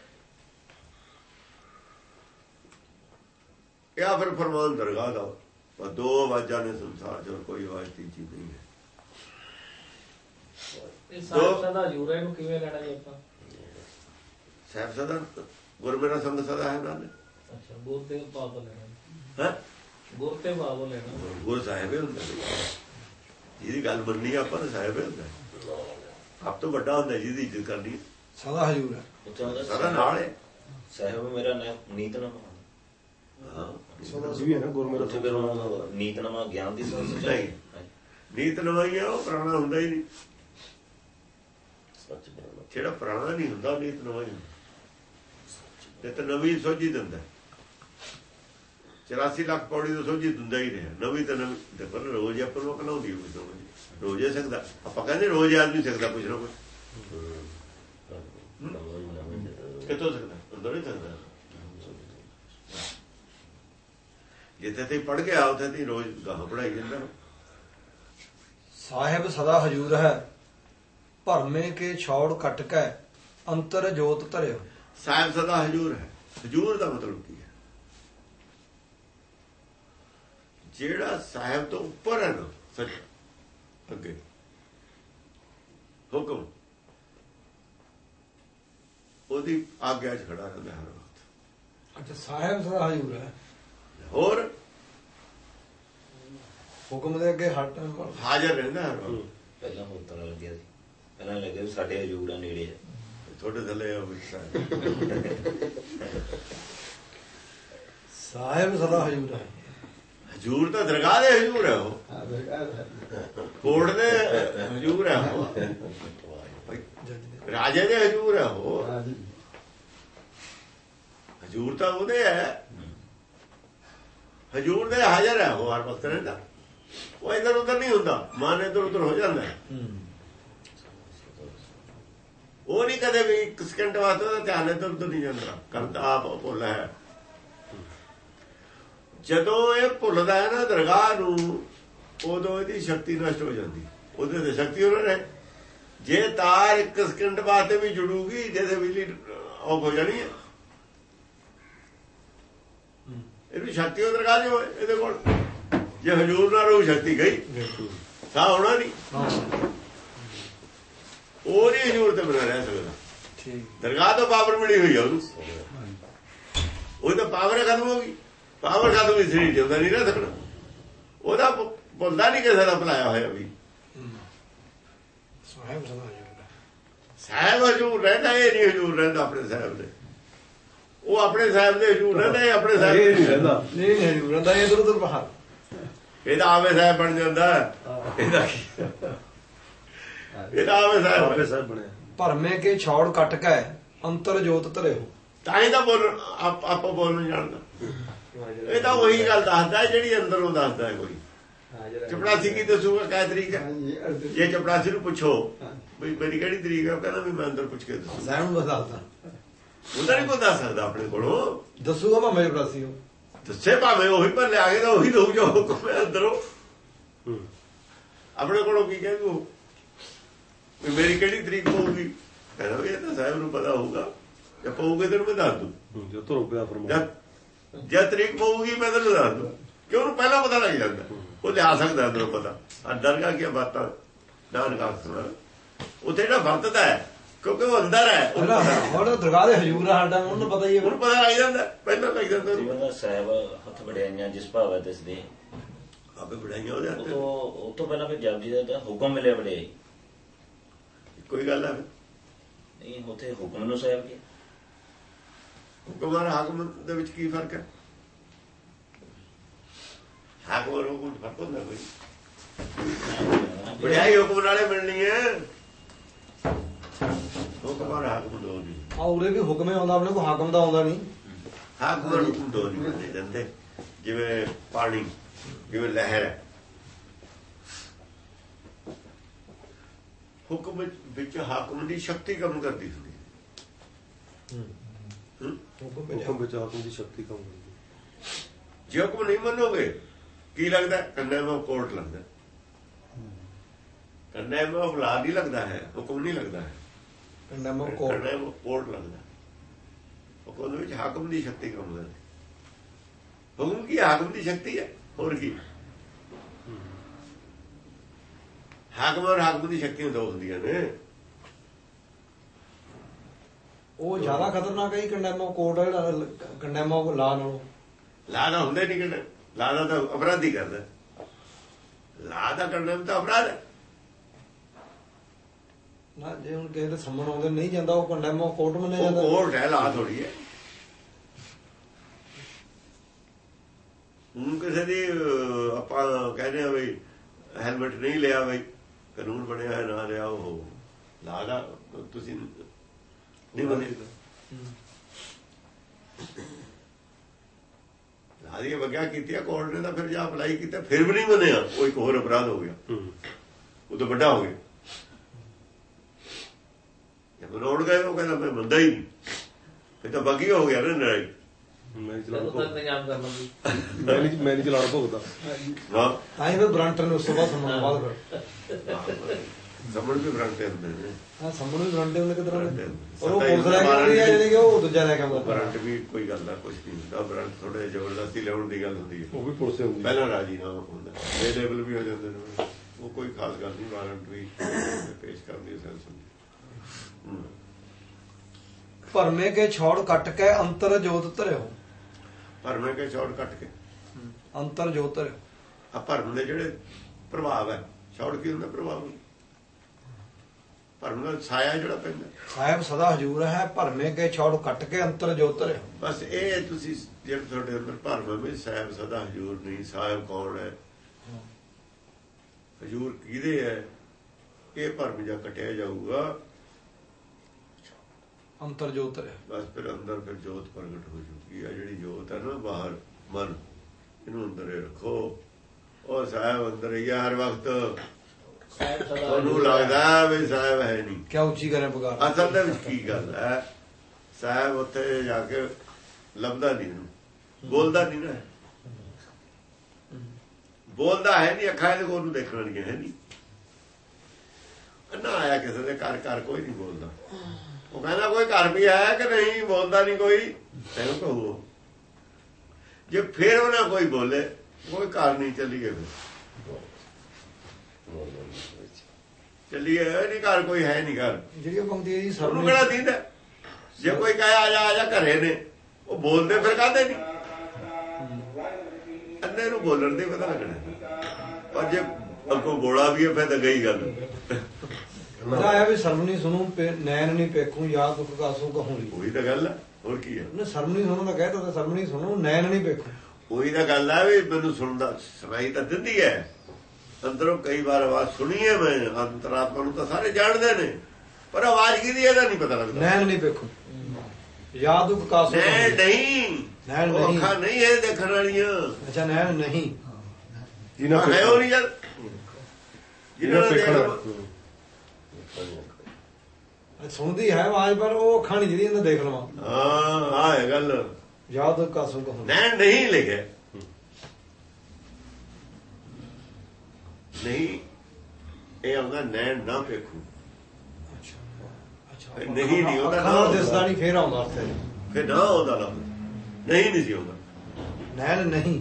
[SPEAKER 1] ਜਾਂ ਫਿਰ ਫਰਮਾਨ ਦਰਗਾਹ ਦਾ। ਪਰ ਦੋ ਆਵਾਜ਼ਾਂ ਨੇ ਸੰਸਾਰ 'ਚ ਕੋਈ ਆਵਾਜ਼ ਤੀਜੀ ਨਹੀਂ ਹੈ।
[SPEAKER 4] ਇਹ ਸਾਹਿਬ ਸਦਾ ਜੂਰੇ ਨੂੰ ਕਿਵੇਂ ਲੈਣਾ ਜੀ ਆਪਾਂ?
[SPEAKER 1] ਸਾਹਿਬ ਸਦਾ ਗੁਰ ਮੇਰਾ ਸੰਗ ਸਦਾ ਹੈ ਨਾਲ
[SPEAKER 4] ਅੱਛਾ ਗੁਰ ਤੇ ਭਾਵ ਲੈਣਾ
[SPEAKER 1] ਹੈ?
[SPEAKER 4] ਗੁਰ ਤੇ ਭਾਵ ਲੈਣਾ।
[SPEAKER 1] ਗੁਰ ਸਾਹਿਬ ਹੀ ਹੁੰਦਾ ਜਿਹਦੀ ਗੱਲ ਮੰਨਣੀ ਆਪਾਂ ਤਾਂ ਸਾਹਿਬ ਹੀ ਹੁੰਦਾ ਆਪ ਤੋਂ ਵੱਡਾ ਹੁੰਦਾ ਜਿਹਦੀ ਇੱਜ਼ਤ ਕਰਨੀ
[SPEAKER 2] ਸਦਾ ਹਜੂਰ ਹੈ।
[SPEAKER 1] ਸਾਰਾ ਨਾਲ ਹੈ।
[SPEAKER 5] ਸਾਹਿਬ ਮੇਰਾ ਨ- ਨੀਤਨਾਮਾ
[SPEAKER 1] ਹਾਂ।
[SPEAKER 3] ਵੀ ਹੈ ਨਾ ਗੁਰਮੁਖ
[SPEAKER 5] ਉੱਥੇ ਫਿਰ ਉਹਨਾਂ ਦਾ ਨੀਤਨਾਮਾ ਗਿਆਨ ਦੀ ਸੋਚ
[SPEAKER 1] ਨਹੀਂ। ਨੀਤ ਨਵਾਈ ਆ ਉਹ ਪੁਰਾਣਾ ਹੁੰਦਾ ਹੀ ਨਹੀਂ। ਜਿਹੜਾ ਪੁਰਾਣਾ ਨਹੀਂ ਹੁੰਦਾ ਉਹ ਨੀਤ ਨਵਾਈ ਹੁੰਦਾ। ਤੇ ਤਾਂ ਨਵੀਂ ਸੋਝੀ ਦਿੰਦਾ। 84 ਲੱਖ ਪੌੜੀ ਤੋਂ ਸੋਝੀ ਦਿੰਦਾ ਹੀ ਰਿਹਾ। ਨਵੀਂ ਤਾਂ ਨਵੀਂ ਤੇ ਪਰ ਰੋਜ਼ ਆਪਾਂ ਨੂੰ ਕਲਾਉਂਦੀ ਹੈ ਕੁਝ ਰੋਜ਼ ਹੀ ਸਕਦਾ ਆਪਾਂ ਕਹਿੰਦੇ ਰੋਜ਼ ਆਦਮੀ ਸਕਦਾ ਕੁਝ ਨਾ ਕੁਝ ਕਿੱਥੋਂ ਸਕਦਾ ਅੰਦਰ ਹੀ ਸਕਦਾ ਜਿੱਥੇ ਤੇ ਪੜ ਗਿਆ ਉੱਥੇ ਤੇ ਰੋਜ਼ ਗਾਹ ਪੜਾਈ ਜਾਂਦਾ
[SPEAKER 2] ਸਾਹਿਬ ਸਦਾ ਹਜੂਰ ਹੈ। ਭਰਮੇ ਕੇ ਛੌੜ ਕੱਟ ਕੇ ਅੰਤਰ ਜੋਤ ਧਰੇ ਹੋ
[SPEAKER 1] ਸਾਹਿਬ ਸਦਾ ਹਜੂਰ ਹੈ। ਹਜੂਰ ਦਾ ਮਤਲਬ ਕੀ ਹੈ? ਜਿਹੜਾ ਸਾਹਿਬ ਤੋਂ ਉੱਪਰ ਹੈ ਨਾ ਸੱਚ ਅੱਗੇ। ਹੁਕਮ। ਉਹਦੀ ਆਗਿਆ 'ਚ ਖੜਾ ਰਹਿੰਦਾ ਹਰ ਵਕਤ।
[SPEAKER 2] ਅੱਛਾ ਸਾਹਿਬ ਸਦਾ ਹਜੂਰ ਹੈ।
[SPEAKER 1] ਹੋਰ?
[SPEAKER 2] ਹੁਕਮ ਦੇ ਅੱਗੇ ਹਰ ਟਾਈਮ
[SPEAKER 1] ਹਾਜ਼ਰ ਰਹਿੰਦਾ ਹਰ ਵਕਤ।
[SPEAKER 5] ਪਹਿਲਾਂ ਤਰ੍ਹਾਂ ਲੱਗਿਆ ਸੀ। ਲੱਗਿਆ ਵੀ ਸਾਡੇ ਹਜੂਰ ਆ ਨੇੜੇ ਆ।
[SPEAKER 1] ਤੁਹਾਡੇ ਥੱਲੇ ਆ ਸਾਹਿਬ
[SPEAKER 2] ਸਦਾ ਹਜੂਰ ਹੈ
[SPEAKER 1] ਹਜੂਰ ਤਾਂ ਦਰਗਾਹ ਦੇ ਹਜੂਰ ਹੈ ਉਹ। ਕੋਟ ਦੇ ਹਜੂਰ ਹੈ ਉਹ। ਰਾਜੇ ਦੇ ਹਜੂਰ ਹੈ ਉਹ ਹਜੂਰ ਤਾਂ ਉਹਦੇ ਹੈ ਹਜੂਰ ਦੇ ਹਾਜ਼ਰ ਹੈ ਉਹ ਹਰ ਵਕਤ ਰਹਿੰਦਾ। ਉਹ ਇਧਰ ਉਧਰ ਨਹੀਂ ਹੁੰਦਾ। ਮਨ ਇਧਰ ਉਧਰ ਹੋ ਜਾਂਦਾ। ਹੈ। ਉਹ ਨਹੀਂ ਕਦੇ ਵੀ ਇੱਕ ਸਕਿੰਟ ਵਾਸਤੇ ਉਹਦਾ ਧਿਆਨ ਇਧਰ ਉਧਰ ਨਹੀਂ ਜਾਂਦਾ। ਕਰਦਾ ਆਪ ਭੁੱਲ ਹੈ। ਜਦੋਂ ਇਹ ਭੁੱਲਦਾ ਹੈ ਨਾ ਦਰਗਾਹ ਨੂੰ ਉਦੋਂ ਇਹਦੀ ਸ਼ਕਤੀ ਨਸ਼ਟ ਹੋ ਜਾਂਦੀ। ਉਹਦੇ ਤੇ ਸ਼ਕਤੀ ਉਹਨਾਂ ਨੇ। ਜੇ ਤਾਰ ਇੱਕ ਸਕਿੰਟ ਵਾਸਤੇ ਵੀ ਜੁੜੂਗੀ ਜਿਹਦੇ ਬਿਜਲੀ ਆਫ ਹੋ ਜਾਣੀ ਹੈ। ਇਹਨੂੰ ਸ਼ਕਤੀ ਉਹ ਦਰਗਾਹ ਹੋਏ ਇਹਦੇ ਕੋਲ। ਜੇ ਹਜੂਰ ਨਾਲ ਉਹ ਸ਼ਕਤੀ ਗਈ ਸਾਹ ਹੋਣਾ ਨਹੀਂ। ਉਹ ਨਹੀਂ ਹਜੂਰ ਤੇ ਬਣਾ ਰਹਿ ਸਕਦਾ।
[SPEAKER 2] ਠੀਕ।
[SPEAKER 1] ਦਰਗਾਹ ਤੋਂ ਪਾਵਰ ਮਿਲੀ ਹੋਈ ਆ ਉਹਨੂੰ। ਉਹ ਤਾਂ ਪਾਵਰ ਖਤਮ ਹੋ ਗਈ। ਪਾਵਰ ਖਤਮ ਹੋਈ ਸਰੀਰ ਜਿਉਂਦਾ ਨਹੀਂ ਰਹਿ ਸਕਦਾ। ਉਹਦਾ ਬੰਦਾ ਨਹੀਂ ਕਿਸੇ ਦਾ ਭਲਾਇਆ ਹੋਇਆ ਵੀ।
[SPEAKER 2] ਸਾਹਿਬ ਹੈ
[SPEAKER 1] ਸਾਹਿਬ ਹਜੂਰ ਰਹਿੰਦਾ ਇਹ ਨਹੀਂ ਹਜੂਰ ਰਹਿੰਦਾ ਆਪਣੇ ਸਾਹਿਬ ਦੇ। ਉਹ ਆਪਣੇ ਸਾਹਿਬ ਦੇ ਹਜੂਰ ਰਹਿੰਦਾ ਇਹ ਆਪਣੇ ਸਾਹਿਬ
[SPEAKER 3] ਇਹ ਨਹੀਂ
[SPEAKER 1] ਦੇ
[SPEAKER 3] ਰਹਿੰਦਾ।
[SPEAKER 2] ਨਹੀਂ ਨਹੀਂ ਹਜੂਰ ਰਹਿੰਦਾ ਇਧਰ ਉਧਰ ਬਾਹਰ।
[SPEAKER 1] ਇਹਦਾ ਆਵੇ ਸਾਹਿਬ ਬਣ ਜਾਂਦਾ। ਇਹਦਾ ਇਹਦਾ ਆਵੇ ਸਾਹਿਬ
[SPEAKER 3] ਆਪੇ ਸਾਹਿਬ ਬਣਿਆ।
[SPEAKER 2] ਭਰਮੇ ਕੇ ਛੌੜ ਕੱਟ ਕੇ ਅੰਤਰ ਜੋਤ ਧਰਿਓ
[SPEAKER 1] ਤਾਂ ਹੀ ਤਾਂ ਬੋਲ ਆਪ ਬੋਲਣ ਜਾਣਦਾ। ਇਹ ਤਾਂ ਉਹੀ ਗੱਲ ਦੱਸਦਾ ਜਿਹੜੀ ਅੰਦਰੋਂ ਦੱਸਦਾ ਹੈ ਕੋਈ। ਚਪੜਾਸੀ ਕੀ ਦੱਸੂਗਾ ਕਿਆ ਤਰੀਕ ਹੈ? ਜੇ ਚਪੜਾਸੀ ਨੂੰ ਪੁੱਛੋ ਵੀ ਮੇਰੀ ਕਿਹੜੀ ਤਰੀਕ ਹੈ ਉਹ ਕਹਿੰਦਾ ਵੀ ਮੈਂ ਅੰਦਰ ਪੁੱਛ ਕੇ ਦੱਸੂ।
[SPEAKER 2] ਸਾਹਿਬ ਨੂੰ ਦੱਸਦਾ।
[SPEAKER 1] ਉਹਦਾ ਨਹੀਂ ਕੋਈ ਦੱਸ ਸਕਦਾ ਆਪਣੇ ਕੋਲੋਂ।
[SPEAKER 2] ਦੱਸੂਗਾ ਭਾਵੇਂ ਬਰਾਸੀ ਹੋ
[SPEAKER 1] ਦੱਸੇ ਭਾਵੇਂ ਉਹੀ ਪਰ ਲਿਆ ਕੇ ਤਾਂ ਉਹੀ ਦਊ ਜੋ ਹੁਕਮ ਹੈ। ਅੰਦਰੋਂ ਆਪਣੇ ਕੋਲੋਂ ਕੀ ਕਹਿੰਦੇ ਉਹ? ਵੀ ਮੇਰੀ ਕਿਹੜੀ ਤਰੀਕ ਪਊਗੀ ਕਹਿੰਦਾ ਵੀ ਇਹ ਤਾਂ ਸਾਹਿਬ ਨੂੰ ਪਤਾ ਹੋਊਗਾ। ਜੇ ਪਊਗੇ ਤੈਨੂੰ ਮੈਂ ਦੱਸ ਦੂੰ।
[SPEAKER 3] ਜੋ ਧਰੋ ਪਿਆ ਫਰਮਾਨ
[SPEAKER 1] ਜਦ ਜਦ ਤਰੀਕ ਪਊਗੀ ਮੈਂ ਤੈਨੂੰ ਦੱਸ ਦੂੰ। ਕਿ ਉਹਨੂੰ ਪਹਿਲਾਂ ਪਤਾ ਲੱਗ ਜਾਂਦਾ? ਉਹ ਲਿਆ ਸਕਦਾ ਅੰਦਰੋਂ ਪਤਾ। ਆ ਦਰਗਾਹ ਕੀ ਬਾਤਾਂ? ਨਾਨਕਾ ਸੁਣਾ ਉੱਥੇ ਜਿਹੜਾ ਵਰਤਦਾ ਹੈ ਕਿਉਂਕਿ ਉਹ ਅੰਦਰ ਹੈ
[SPEAKER 2] ਹੁਣ ਦਰਗਾਹ ਦੇ ਹਜੂਰ ਆ ਸਾਡਾ ਉਹਨੂੰ ਪਤਾ ਹੀ ਹੈ
[SPEAKER 1] ਉਹਨੂੰ ਪਤਾ ਲੱਗ ਜਾਂਦਾ। ਪਹਿਲਾਂ ਲੱਗ ਜਾਂਦਾ ਉਹਨੂੰ।
[SPEAKER 5] ਸਾਹਿਬ ਹੱਥ ਵੜਿਆਈਆਂ ਜਿਸ ਭਾਵੇਂ ਦੱਸਦੇ।
[SPEAKER 1] ਆਪੇ ਬੜਾਈਆਂ ਉਹਦੇ
[SPEAKER 5] ਉਹ
[SPEAKER 1] ਹੱਥ
[SPEAKER 5] ਤੋਂ ਉਹ ਤੋਂ ਪਹਿਲਾਂ ਫਿਰ ਜਪਜੀ ਦਾ ਤਾਂ ਹੁਕਮ ਮਿਲਿਆ ਵੜਿਆਈ
[SPEAKER 1] ਕੋਈ ਗੱਲ ਹੈ
[SPEAKER 5] ਨਹੀਂ ਉਥੇ ਹੁਕਮ ਨੂੰ ਸਾਹਿਬ ਕੀ।
[SPEAKER 1] ਹੁਕਮਾਰ ਹਾਕਮ ਦੇ ਵਿੱਚ ਕੀ ਫ਼ਰਕ ਹੈ? ਹਾਕਮ ਹੁਕਮ 'ਚ ਫ਼ਰਕ ਹੁੰਦਾ ਕੋਈ? ਬੜਾਈ ਹੁਕਮ ਨਾਲੇ ਮਿਲਣੀ ਹੈ। ਹੁਕਮਾਰ ਹਾਕਮ ਦੋ ਨਹੀਂ
[SPEAKER 2] ਆ ਉਰੇ ਵੀ ਹੁਕਮੇ ਆਉਂਦਾ ਆਪਣੇ ਕੋ ਹਾਕਮ ਦਾ ਆਉਂਦਾ ਨਹੀਂ।
[SPEAKER 1] ਹਾਕਮ ਦੋ ਨਹੀਂ ਜਿਵੇਂ ਪਾਣੀ ਜਿਵੇਂ ਲਹਿਰ ਹੈ। ਹੁਕਮ ਵਿੱਚ- ਹਾਕਮ ਦੀ ਸ਼ਕਤੀ ਕੰਮ ਕਰਦੀ ਹੁੰਦੀ ਹੈ। ਹੂੰ?
[SPEAKER 2] ਹੁਕਮ
[SPEAKER 3] ਹੁਕਮ ਵਿੱਚ ਆਤਮ ਦੀ ਸ਼ਕਤੀ ਕੰਮ ਕਰਦੀ
[SPEAKER 1] ਜੇ ਹੁਕਮ ਨਹੀਂ ਮੰਨੋਗੇ ਕੀ ਲੱਗਦਾ? ਕੰਨੇ ਮੇ ਕੋਰਟ ਲੱਗਦਾ। ਕੰਨੇ ਮੇ ਔਲਾਦ ਨਹੀਂ ਲੱਗਦਾ ਹੈ ਹੁਕਮ ਨਹੀਂ ਲੱਗਦਾ ਹੈ।
[SPEAKER 2] ਕੰਡਮ ਕੋਟ
[SPEAKER 1] ਕੰਨੇ ਮੇ ਕੋਰਟ ਲੱਗਦਾ। ਹੁਕਮ ਵਿੱਚ ਹਾਕਮ ਦੀ ਸ਼ਕਤੀ ਕੰਮ ਕਰਦੀ ਹੁਕਮ ਕੀ ਹਾਕਮ ਦੀ ਸ਼ਕਤੀ ਹੈ। ਹੋਰ ਕੀ? ਹਾਕਮ ਔਰ ਹਾਕਮ ਦੀ ਸ਼ਕਤੀਆਂ ਦੋ ਹੁੰਦੀਆਂ ਨੇ।
[SPEAKER 2] ਉਹ ਜ਼ਿਆਦਾ ਖਤਰਨਾਕ ਹੈ ਕੰਡਮ ਜਿਹੜਾ ਕੰਡਮ ਲਾ ਨਾਲੋਂ।
[SPEAKER 1] ਲਾਦਾ ਹੁੰਦੇ ਨਹੀਂ ਕਿਹਨੇ ਲਾਦਾ ਤਾਂ ਅਪਰਾਧੀ ਕਰਦਾ। ਲਾਦਾ ਕਰਨਾ ਤਾਂ ਅਪਰਾਧ ਹੈ।
[SPEAKER 2] ਨਾ ਜੇ ਹੁਣ ਕਿਸੇ ਦੇ ਸੰਮਣ ਆਉਂਦੇ ਨਹੀਂ ਜਾਂਦਾ ਉਹ ਕੰਡਮ ਕੋਟ ਮੰਨਿਆ
[SPEAKER 1] ਉਹ
[SPEAKER 2] ਜਾਂਦਾ
[SPEAKER 1] ਕੋਰਟ ਹੈ ਲਾ ਥੋੜੀ ਹੈ। ਹੁਣ ਕਿਸੇ ਦੀ ਆਪਾਂ ਕਹਿੰਦੇ ਆ ਵੀ ਹੈਲਮਟ ਨਹੀਂ ਲਿਆ ਬਈ। ਕਾਨੂੰਨ ਬਣਿਆ ਹੈ ਨਾ ਲਿਆ ਉਹ ਲਾ ਦਾ ਤੁਸੀਂ ਨਹੀਂ ਬਣੇ ਲਾ ਦੀ ਵਗਿਆ ਕੀਤੀ ਆ ਕੋਰਟ ਨੇ ਤਾਂ ਫਿਰ ਜਾ ਅਪਲਾਈ ਕੀਤਾ ਫਿਰ ਵੀ ਨਹੀਂ ਬਣਿਆ ਉਹ ਇੱਕ ਹੋਰ ਅਪਰਾਧ ਹੋ ਗਿਆ। ਉਹ ਤਾਂ ਵੱਡਾ ਹੋ ਗਿਆ। ਜੇ ਬਣਾਉਣ ਗਏ ਉਹ ਕਹਿੰਦਾ ਮੈਂ ਮੰਨਦਾ ਹੀ ਨਹੀਂ। ਫਿਰ ਤਾਂ ਬਾਕੀ ਹੋ ਗਿਆ ਨਾ ਲੜਾਈ।
[SPEAKER 3] ਮੈਂ
[SPEAKER 4] ਚਲੋ
[SPEAKER 3] ਚਲਾਉਣਾ
[SPEAKER 4] ਤਾਂ ਇੰਤਜ਼ਾਮ ਕਰ ਲਵਾਂਗੇ
[SPEAKER 3] ਮੈਂ ਨਹੀਂ ਮੈਂ ਨਹੀਂ ਚਲਾਉਣਾ ਭੁਗਦਾ
[SPEAKER 1] ਹਾਂ।
[SPEAKER 2] ਤਾਂ ਹੀ ਫਿਰ ਬ੍ਰਾਂਟਰ ਨੇ ਉਸ ਤੋਂ ਬਾਅਦ ਸੰਮਣ ਬਾਅਦ ਫਿਰ
[SPEAKER 1] ਸਮਣ ਵੀ ਬਰੰਟੇ ਹੁੰਦੇ ਨੇ
[SPEAKER 2] ਆ ਸਾਹਮਣੇ ਵੀ ਵਰੰਡੇ ਹੁੰਦੇ ਕਿਧਰ
[SPEAKER 1] ਵਰੰਡੇ
[SPEAKER 2] ਉਹ
[SPEAKER 1] ਹੀ
[SPEAKER 2] ਲੈ ਕੇ ਆਉਂਦੀ ਆ ਜਿਹੜੀ ਕਿ ਉਹ ਦੂਜਾ ਲੈ ਕੇ
[SPEAKER 1] ਉਹ
[SPEAKER 2] ਆਉਂਦਾ
[SPEAKER 1] ਬਰੰਟ ਵੀ ਕੋਈ ਗੱਲ ਨਾ ਕੁਝ ਨਹੀਂ ਹੁੰਦਾ। ਬਰੰਟ ਥੋੜੇ ਜ਼ਬਰਦਸਤੀ ਲਿਆਉਣ ਦੀ ਗੱਲ ਹੁੰਦੀ ਹੈ।
[SPEAKER 3] ਉਹ ਵੀ ਪੁਲਿਸ ਹੁੰਦੀ ਹੈ।
[SPEAKER 1] ਪਹਿਲਾਂ ਰਾਜੀ ਨਾ ਹੁੰਦਾ। ਇਹ ਲੈਵਲ ਵੀ ਹੋ ਜਾਂਦੇ ਨੇ। ਉਹ ਕੋਈ ਖਾਸ ਗੱਲ ਨਹੀਂ ਵਾਰੰਟ ਵੀ ਪੇਸ਼ ਕਰਦੀ ਹੈ ਸੈਂਸ ਹੁੰਦੀ ਹੂੰ।
[SPEAKER 2] ਭਰਮੇ ਕੇ ਛੋੜ ਕੱਟ ਕੇ ਅੰਤਰ ਜੋਤ ਧਰਿਓ।
[SPEAKER 1] ਭਰਮੇ ਕੇ ਸ਼ਾਰਟ ਕੱਟ ਕੇ।
[SPEAKER 2] ਅੰਤਰ ਜੋਤ ਧਰਿਓ
[SPEAKER 1] ਆ ਭਰਮ ਦੇ ਜਿਹੜੇ ਪ੍ਰਭਾਵ ਹੈ ਸ਼ਾਰਟ ਕੀ ਹੁੰਦਾ ਪ੍ਰਭਾਵ? ਭਰਮ ਦਾ ਛਾਇਆ ਜਿਹੜਾ ਪੈਂਦਾ।
[SPEAKER 2] ਸਾਹਿਬ ਸਦਾ ਹਜੂਰ ਹੈ ਭਰਮੇ ਕੇ ਛੋੜ ਕੱਟ ਕੇ ਅੰਤਰ ਜੋਤ ਧਰਿਓ
[SPEAKER 1] ਬਸ ਇਹ ਤੁਸੀਂ ਜਿਹੜੇ ਤੁਹਾਡੇ ਅੰਦਰ ਭਰਮ ਹੈ ਵੀ ਸਾਹਿਬ ਸਦਾ ਹਜੂਰ ਨਹੀਂ ਸਾਹਿਬ ਕੌਣ ਹੈ। ਹਜੂਰ ਕਿਹਦੇ ਹੈ? ਇਹ ਭਰਮ ਜਾਂ ਕਟਿਆ ਜਾਊਗਾ।
[SPEAKER 2] ਅੰਤਰ ਜੋਤ ਧਰਿਓ
[SPEAKER 1] ਬਸ ਫਿਰ ਅੰਦਰ ਫਿਰ ਜੋਤ ਪ੍ਰਗਟ ਹੋ ਜੂਗੀ ਆ ਜਿਹੜੀ ਜੋਤ ਹੈ ਨਾ ਬਾਹਰ ਮਨ ਇਹਨੂੰ ਅੰਦਰ ਹੀ ਰੱਖੋ। ਉਹ ਸਾਹਿਬ ਅੰਦਰ ਹੀ ਹਰ ਵਕਤ।
[SPEAKER 4] ਹੈ।
[SPEAKER 1] ਲੱਗਦਾ ਵੀ ਸਾਹਿਬ ਹੈ ਨਹੀਂ।
[SPEAKER 2] ਕਿਆ ਉੱਚੀ ਕਰੇ ਪੁਕਾਰ
[SPEAKER 1] ਅਸਲ ਦੇ ਵਿੱਚ ਕੀ ਗੱਲ ਹੈ? ਸਾਹਿਬ ਉੱਥੇ ਜਾ ਕੇ ਲੱਭਦਾ ਨਹੀਂ ਇਹਨੂੰ। ਬੋਲਦਾ ਨਹੀਂ ਨਾ। ਬੋਲਦਾ ਹੈ ਨਹੀਂ ਅੱਖਾਂ ਇਹਦੇ ਕੋਲ ਨੂੰ ਦੇਖਣ ਵਾਲੀਆਂ ਹੈ ਨਹੀਂ। ਨਾ ਆਇਆ ਕਿਸੇ ਦੇ ਘਰ ਘਰ ਕੋਈ ਨਹੀਂ ਬੋਲਦਾ। ਉਹ ਕਹਿੰਦਾ ਕੋਈ ਘਰ ਵੀ ਆਇਆ ਕਿ ਨਹੀਂ ਬੋਲਦਾ ਨਹੀਂ ਕੋਈ। ਤੈਨੂੰ ਕਹੋ ਜੇ ਫੇਰ ਉਹ ਨਾ ਕੋਈ ਬੋਲੇ ਕੋਈ ਘਰ ਨਹੀਂ ਚੱਲੀਏ ਫਿਰ। ਚੱਲੀਏ ਇਹ ਨਹੀਂ ਘਰ ਕੋਈ ਹੈ ਨਹੀਂ ਘਰ।
[SPEAKER 2] ਜਿਹੜੀ ਉਹ ਹੈ ਜੀ
[SPEAKER 1] ਉਹਨੂੰ
[SPEAKER 2] ਸਰਵਣੀ
[SPEAKER 1] ਕਿਹੜਾ ਦੀਦਾ? ਜੇ ਕੋਈ ਕਹੇ ਆ ਜਾ ਆ ਜਾ ਘਰੇ ਨੇ ਉਹ ਬੋਲਦੇ ਫਿਰ ਕਾਹਦੇ ਨਹੀਂ ਅੰਨੇ ਨੂੰ ਬੋਲਣ ਦੇ ਪਤਾ ਲੱਗਣਾ। ਪਰ ਜੇ ਅੱਗੋਂ ਬੋਲਾ ਵੀ ਹੈ ਫਿਰ ਤਾਂ ਗਈ ਗੱਲ।
[SPEAKER 2] ਆਇਆ ਵੀ ਸਰਵਣੀ ਸੁਣੂ ਪੇ- ਨੈਣ ਨਹੀਂ ਪੇਖੂ ਯਾਦ ਦੁੱਖ ਕਾਸੂ ਕਹੂੰਗੀ
[SPEAKER 1] ਉਹੀ ਤਾਂ ਗੱਲ ਹੈ ਹੋਰ ਕੀ ਹੈ
[SPEAKER 2] ਉਹਨੇ ਸਰਵਣੀ ਸੁਣੂ ਦਾ ਕਹਿਤਾ ਤਾਂ ਸਰਵਣੀ ਸੁਣੂ ਨੈਣ ਨਹੀਂ ਪੇਖੂ।
[SPEAKER 1] ਉਹੀ ਤਾਂ ਗੱਲ ਹੈ ਵੀ ਮੈਨੂੰ ਸੁਣਦਾ ਸੁਣਾਈ ਤਾਂ ਦਿੰਦੀ ਹੈ ਅੰਦਰੋਂ ਕਈ ਵਾਰ ਆਵਾਜ਼ ਸੁਣੀ ਹੈ ਮੈਂ ਅੰਤਰਾਤਮਾ ਨੂੰ ਤਾਂ ਸਾਰੇ ਜਾਣਦੇ ਨੇ। ਪਰ ਆਵਾਜ਼ ਕਿਹਦੀ ਹੈ ਇਹਦਾ ਨਹੀਂ ਪਤਾ ਲੱਗਦਾ।
[SPEAKER 2] ਨੈਣ ਨਹੀਂ ਪੇਖੂ। ਯਾਦ ਦੁੱਖ ਕਾਸੂ
[SPEAKER 1] ਨਹੀਂ। ਨਹੀਂ।
[SPEAKER 2] ਨੈਣ ਨਹੀਂ।
[SPEAKER 1] ਅੱਖਾਂ ਨਹੀਂ ਇਹ ਦੇਖਣ ਵਾਲੀਆਂ।
[SPEAKER 2] ਅੱਛਾ ਨੈਣ ਨਹੀਂ।
[SPEAKER 3] ਜਿਹਨਾਂ
[SPEAKER 1] ਹੈ ਉਹ ਨਹੀਂ ਜਦ ਜਿਹਨਾਂ ਨੇ
[SPEAKER 2] ਸੁਣਦੀ ਹੈ ਆਵਾਜ਼ ਪਰ ਉਹ ਅੱਖਾਂ ਨਹੀਂ ਜਿਹੜੀ ਇਹਨੇ ਦੇਖ ਲਵਾਂ।
[SPEAKER 1] ਹਾਂ ਆ ਹੈ ਗੱਲ।
[SPEAKER 2] ਯਾਦ ਕਾਸੂ ਕਹੂੰਗੀ
[SPEAKER 1] ਨੈਣ ਨਹੀਂ ਲਿਖਿਆ। ਨਹੀਂ ਇਹ ਆਉਂਦਾ ਨੈਣ ਨਾ ਵੇਖੂ।
[SPEAKER 2] ਅੱਛਾ
[SPEAKER 1] ਨਹੀਂ ਨਹੀਂ ਉਹਦਾ ਨਾ
[SPEAKER 2] ਦਿਸਦਾ ਨਹੀਂ ਫੇਰ ਆਉਂਦਾ ਅਰਥ
[SPEAKER 1] ਫਿਰ ਨਾ ਆਉਂਦਾ ਲਫ਼ਜ਼ ਨਹੀਂ ਨਹੀਂ ਸੀ ਆਉਂਦਾ।
[SPEAKER 2] ਨੈਣ ਨਹੀਂ।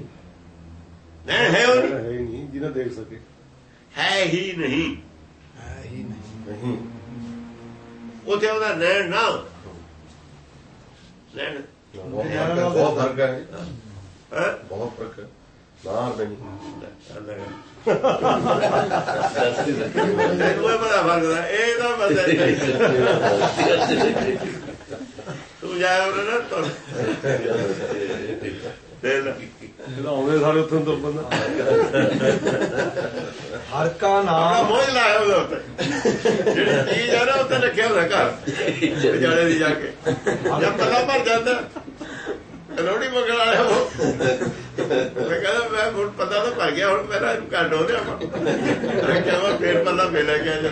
[SPEAKER 1] ਨੈਣ ਹੈ ਉਹ ਨਹੀਂ।
[SPEAKER 3] ਨਹੀਂ ਜਿਹਨਾਂ ਦੇਖ ਸਕੇ।
[SPEAKER 1] ਹੈ ਹੀ ਨਹੀਂ।
[SPEAKER 2] ਨਹੀਂ
[SPEAKER 1] ਉਥੇ ਆਉਂਦਾ ਨੈਣ ਨਾ ਨੈਣ
[SPEAKER 3] ਬਹੁਤ ਫ਼ਰਕ ਹੈ, ਬਹੁਤ ਫ਼ਰਕ ਹੈ
[SPEAKER 1] ਹੈ
[SPEAKER 3] ਬਹੁਤ ਫ਼ਰਕ ਹੈ ਬਾਹਰ ਨਹੀਂ
[SPEAKER 1] ਤੈਨੂੰ ਇਹ ਪਤਾ ਫ਼ਰਕ ਦਾ ਇਹ ਤਾਂ ਨਹੀਂ ਤੂੰ ਜਾਇਆ ਉਹਨਾਂ ਨਾ ਤੁਰ ਦੇ ਲੈ
[SPEAKER 3] ਜਿਹੜਾ ਆਉਂਦੇ ਸਾਰੇ ਉੱਥੇ ਤੋਂ ਬੰਦਾ।
[SPEAKER 2] ਹਰ ਕਾ ਨਾਮ।
[SPEAKER 1] ਮੋਹ ਲਾਇਆ ਉਹਦੇ ਉੱਤੇ। ਜਿਹੜੀ ਚੀਜ਼ ਆ ਨਾ ਉੱਤੇ ਹੁੰਦਾ ਘਰ। ਵਿਚਾਲੇ ਦੀ ਜਾ ਕੇ। ਜਦ ਪਤਾ ਭਰ ਜਾਂਦਾ। ਲੋੜੀ ਮੰਗਣ ਵਾਲੇ ਉਹ। ਮੈਂ ਕਹਿੰਦਾ ਮੈਂ ਹੁਣ ਪਤਾ ਤਾਂ ਭਰ ਗਿਆ ਹੁਣ ਮੇਰਾ ਕੱਢ ਹੋ ਰਿਹਾ ਮੈਂ ਕਿਹਾ ਫੇਰ ਪੱਲਾ ਫੇਰ ਲੈ ਕੇ ਜਾਂਦਾ।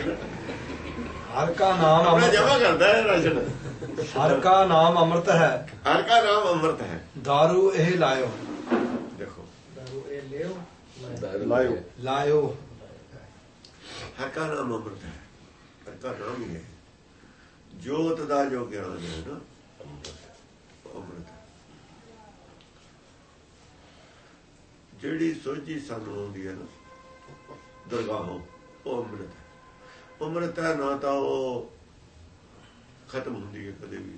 [SPEAKER 2] ਹਰ ਕਾ ਨਾਮ
[SPEAKER 1] ਆਪਣਾ ਜਮਾ ਕਰਦਾ ਹੈ ਰਾਸ਼ਨ।
[SPEAKER 2] ਹਰ ਕਾ ਨਾਮ ਅੰਮ੍ਰਿਤ ਹੈ।
[SPEAKER 1] ਹਰ ਕਾ ਨਾਮ ਅੰਮ੍ਰਿਤ ਹੈ।
[SPEAKER 2] दारू ਇਹ ਲਾਇਓ
[SPEAKER 1] ਦੇਖੋ
[SPEAKER 4] ਦਾਰੂ ਇਹ ਲਿਓ ਮੈਂ
[SPEAKER 3] ਲਾਇਓ।
[SPEAKER 2] ਲਾਇਓ।
[SPEAKER 1] ਹਰ ਕਾ ਨਾਮ ਅੰਮ੍ਰਿਤ ਹੈ ਹਰ ਕਾ ਨਾਮ ਹੀ ਹੈ। ਜੋਤ ਦਾ ਜੋ ਗਿਆਨ ਹੈ ਨਾ ਅੰਮ੍ਰਿਤ ਜਿਹੜੀ ਸੋਝੀ ਸਾਨੂੰ ਆਉਂਦੀ ਹੈ ਨਾ ਦਰਗਾਹੋਂ ਉਹ ਅੰਮ੍ਰਿਤ ਹੈ। ਅੰਮ੍ਰਿਤ ਹੈ ਨਾ ਤਾਂ ਉਹ ਖਤਮ ਹੁੰਦੀ ਹੈ ਕਦੇ ਵੀ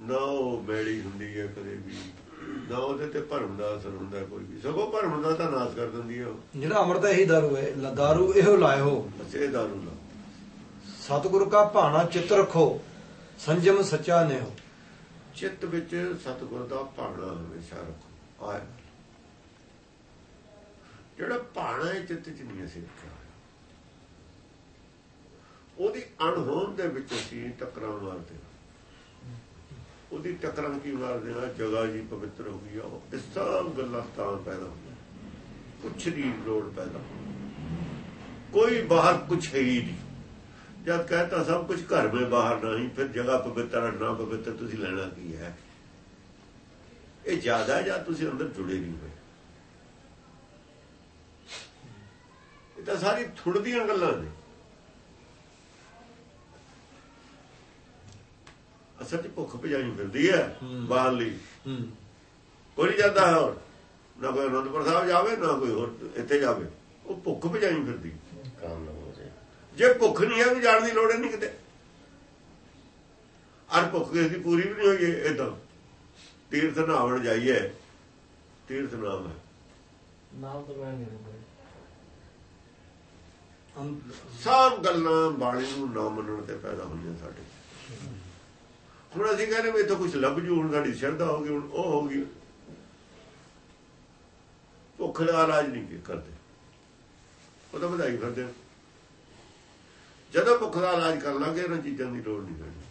[SPEAKER 1] ਨਾ ਉਹ ਮੈਲੀ ਹੁੰਦੀ ਹੈ ਕਦੇ ਵੀ। ਨਾ ਉਹਦੇ ਤੇ ਭਰਮ ਦਾ ਅਸਰ ਹੁੰਦਾ ਕੋਈ ਵੀ। ਸਗੋਂ ਭਰਮ ਦਾ ਤਾਂ ਨਾਸ ਕਰ ਦਿੰਦੀ ਹੈ
[SPEAKER 2] ਜਿਹੜਾ ਅਮਰ ਦਾ ਇਹੀ ਦਾਰੂ ਹੈ। ਦਾਰੂ ਇਹੋ ਲਾਇਓ।
[SPEAKER 1] ਅਸੇ ਦਾਰੂ ਲਾ
[SPEAKER 2] ਸਤਿਗੁਰ ਕਾ ਭਾਣਾ ਚਿੱਤ ਰੱਖੋ ਸੰਜਮ ਸੱਚਾ ਨੇ ਹੋ
[SPEAKER 1] ਚਿੱਤ ਵਿੱਚ ਸਤਿਗੁਰ ਦਾ ਭਾਣਾ ਹਮੇਸ਼ਾ ਰੱਖੋ। ਆਏ। ਜਿਹੜਾ ਭਾਣਾ ਹੈ ਚਿੱਤ 'ਚ ਨਹੀਂ ਅਸੀਂ ਰੱਖਿਆ ਉਹਦੀ ਅਣਹੋਂਦ ਦੇ ਵਿੱਚ ਅਸੀਂ ਟਕਰਾਉਣ ਵਾਲੇ ਉਹਦੀ ਟਕਰਾਂ ਕੀ ਮਾਰਦੇ ਆ ਜਗ੍ਹਾ ਜੀ ਪਵਿੱਤਰ ਹੋ ਗਈ ਉਹ ਇਹ ਸਭ ਗੱਲਾਂ ਤਾਂ ਪੈਦਾ ਹੋਈਆਂ। ਕੁਛ ਦੀ ਲੋੜ ਪੈਦਾ ਕੋਈ ਬਾਹਰ ਕੁਛ ਹੈ ਹੀ ਨਹੀਂ। ਜਦ ਕਹਤਾ ਸਭ ਕੁਝ ਘਰ में ਬਾਹਰ ਨਹੀਂ ਫਿਰ ਜਗ੍ਹਾ ਪਵਿੱਤਰ ਹੈ, ਨਾ ਪਵਿੱਤਰ ਤੁਸੀਂ ਲੈਣਾ ਕੀ ਹੈ? ਇਹ ਜ਼ਿਆਦਾ ਜਾਂ ਤੁਸੀਂ ਅੰਦਰ ਜੁੜੇ ਨਹੀਂ ਹੋਏ? ਇਹ ਤਾਂ ਸਾਰੀ ਥੁੜਦੀਆਂ ਗੱਲਾਂ ਨੇ। ਅਸਲ 'ਚ ਭੁੱਖ ਭਜਾਈ ਫਿਰਦੀ ਹੈ
[SPEAKER 2] ਹੂੰ।
[SPEAKER 1] ਬਾਹਰ ਲਈ।
[SPEAKER 2] ਹੂੰ।
[SPEAKER 1] ਕੋਈ ਨਹੀਂ ਜਾਂਦਾ ਹੋਰ। ਨਾ ਕੋਈ ਅਨੰਦਪੁਰ ਸਾਹਿਬ ਜਾਵੇ ਨਾ ਕੋਈ ਹੋਰ ਇੱਥੇ ਜਾਵੇ। ਉਹ ਭੁੱਖ ਭਜਾਈ ਫਿਰਦੀ।
[SPEAKER 3] ਕੰਮ ਨਾ ਹੋ ਜਾਏ।
[SPEAKER 1] ਜੇ ਭੁੱਖ ਨਹੀਂ ਹੈ ਵੀ ਜਾਣ ਦੀ ਲੋੜ ਨਹੀਂ ਕਿਤੇ। ਅਰ ਭੁੱਖ ਦੀ ਪੂਰੀ ਵੀ ਨਹੀਂ ਹੋਈ ਇਦਾਂ ਤੀਰਥ ਨਾਵਣ ਜਾਈਏ। ਤੀਰਥ ਨਾਮ ਹੈ।
[SPEAKER 4] ਨਾਮ ਤਾਂ ਮੈਂ ਨਹੀਂ
[SPEAKER 1] ਸਭ ਗੱਲਾਂ ਬਾਣੀ ਨੂੰ ਨਾ ਮੰਨਣ ਤੇ ਪੈਦਾ ਹੁੰਦੀਆਂ ਸਾਡੇ। ਹੁਣ ਅਸੀਂ ਕਹਿੰਦੇ ਵੀ ਇੱਥੋਂ ਕੁਝ ਲੱਭ ਜੂ ਹੁਣ ਸਾਡੀ ਸ਼ਰਧਾ ਹੋ ਗਈ ਹੁਣ ਉਹ ਹੋ ਗਈ। ਭੁੱਖ ਦਾ ਇਲਾਜ ਨਹੀਂ ਕਰਦੇ। ਉਹ ਤਾਂ ਵਧਾਈ ਫਿਰਦੇ ਆ। ਜਦੋਂ ਭੁੱਖ ਦਾ ਇਲਾਜ ਕਰ ਲਾਂਗੇ ਇਹਨਾਂ ਚੀਜ਼ਾਂ ਦੀ ਲੋੜ ਨਹੀਂ ਪੈਣੀ।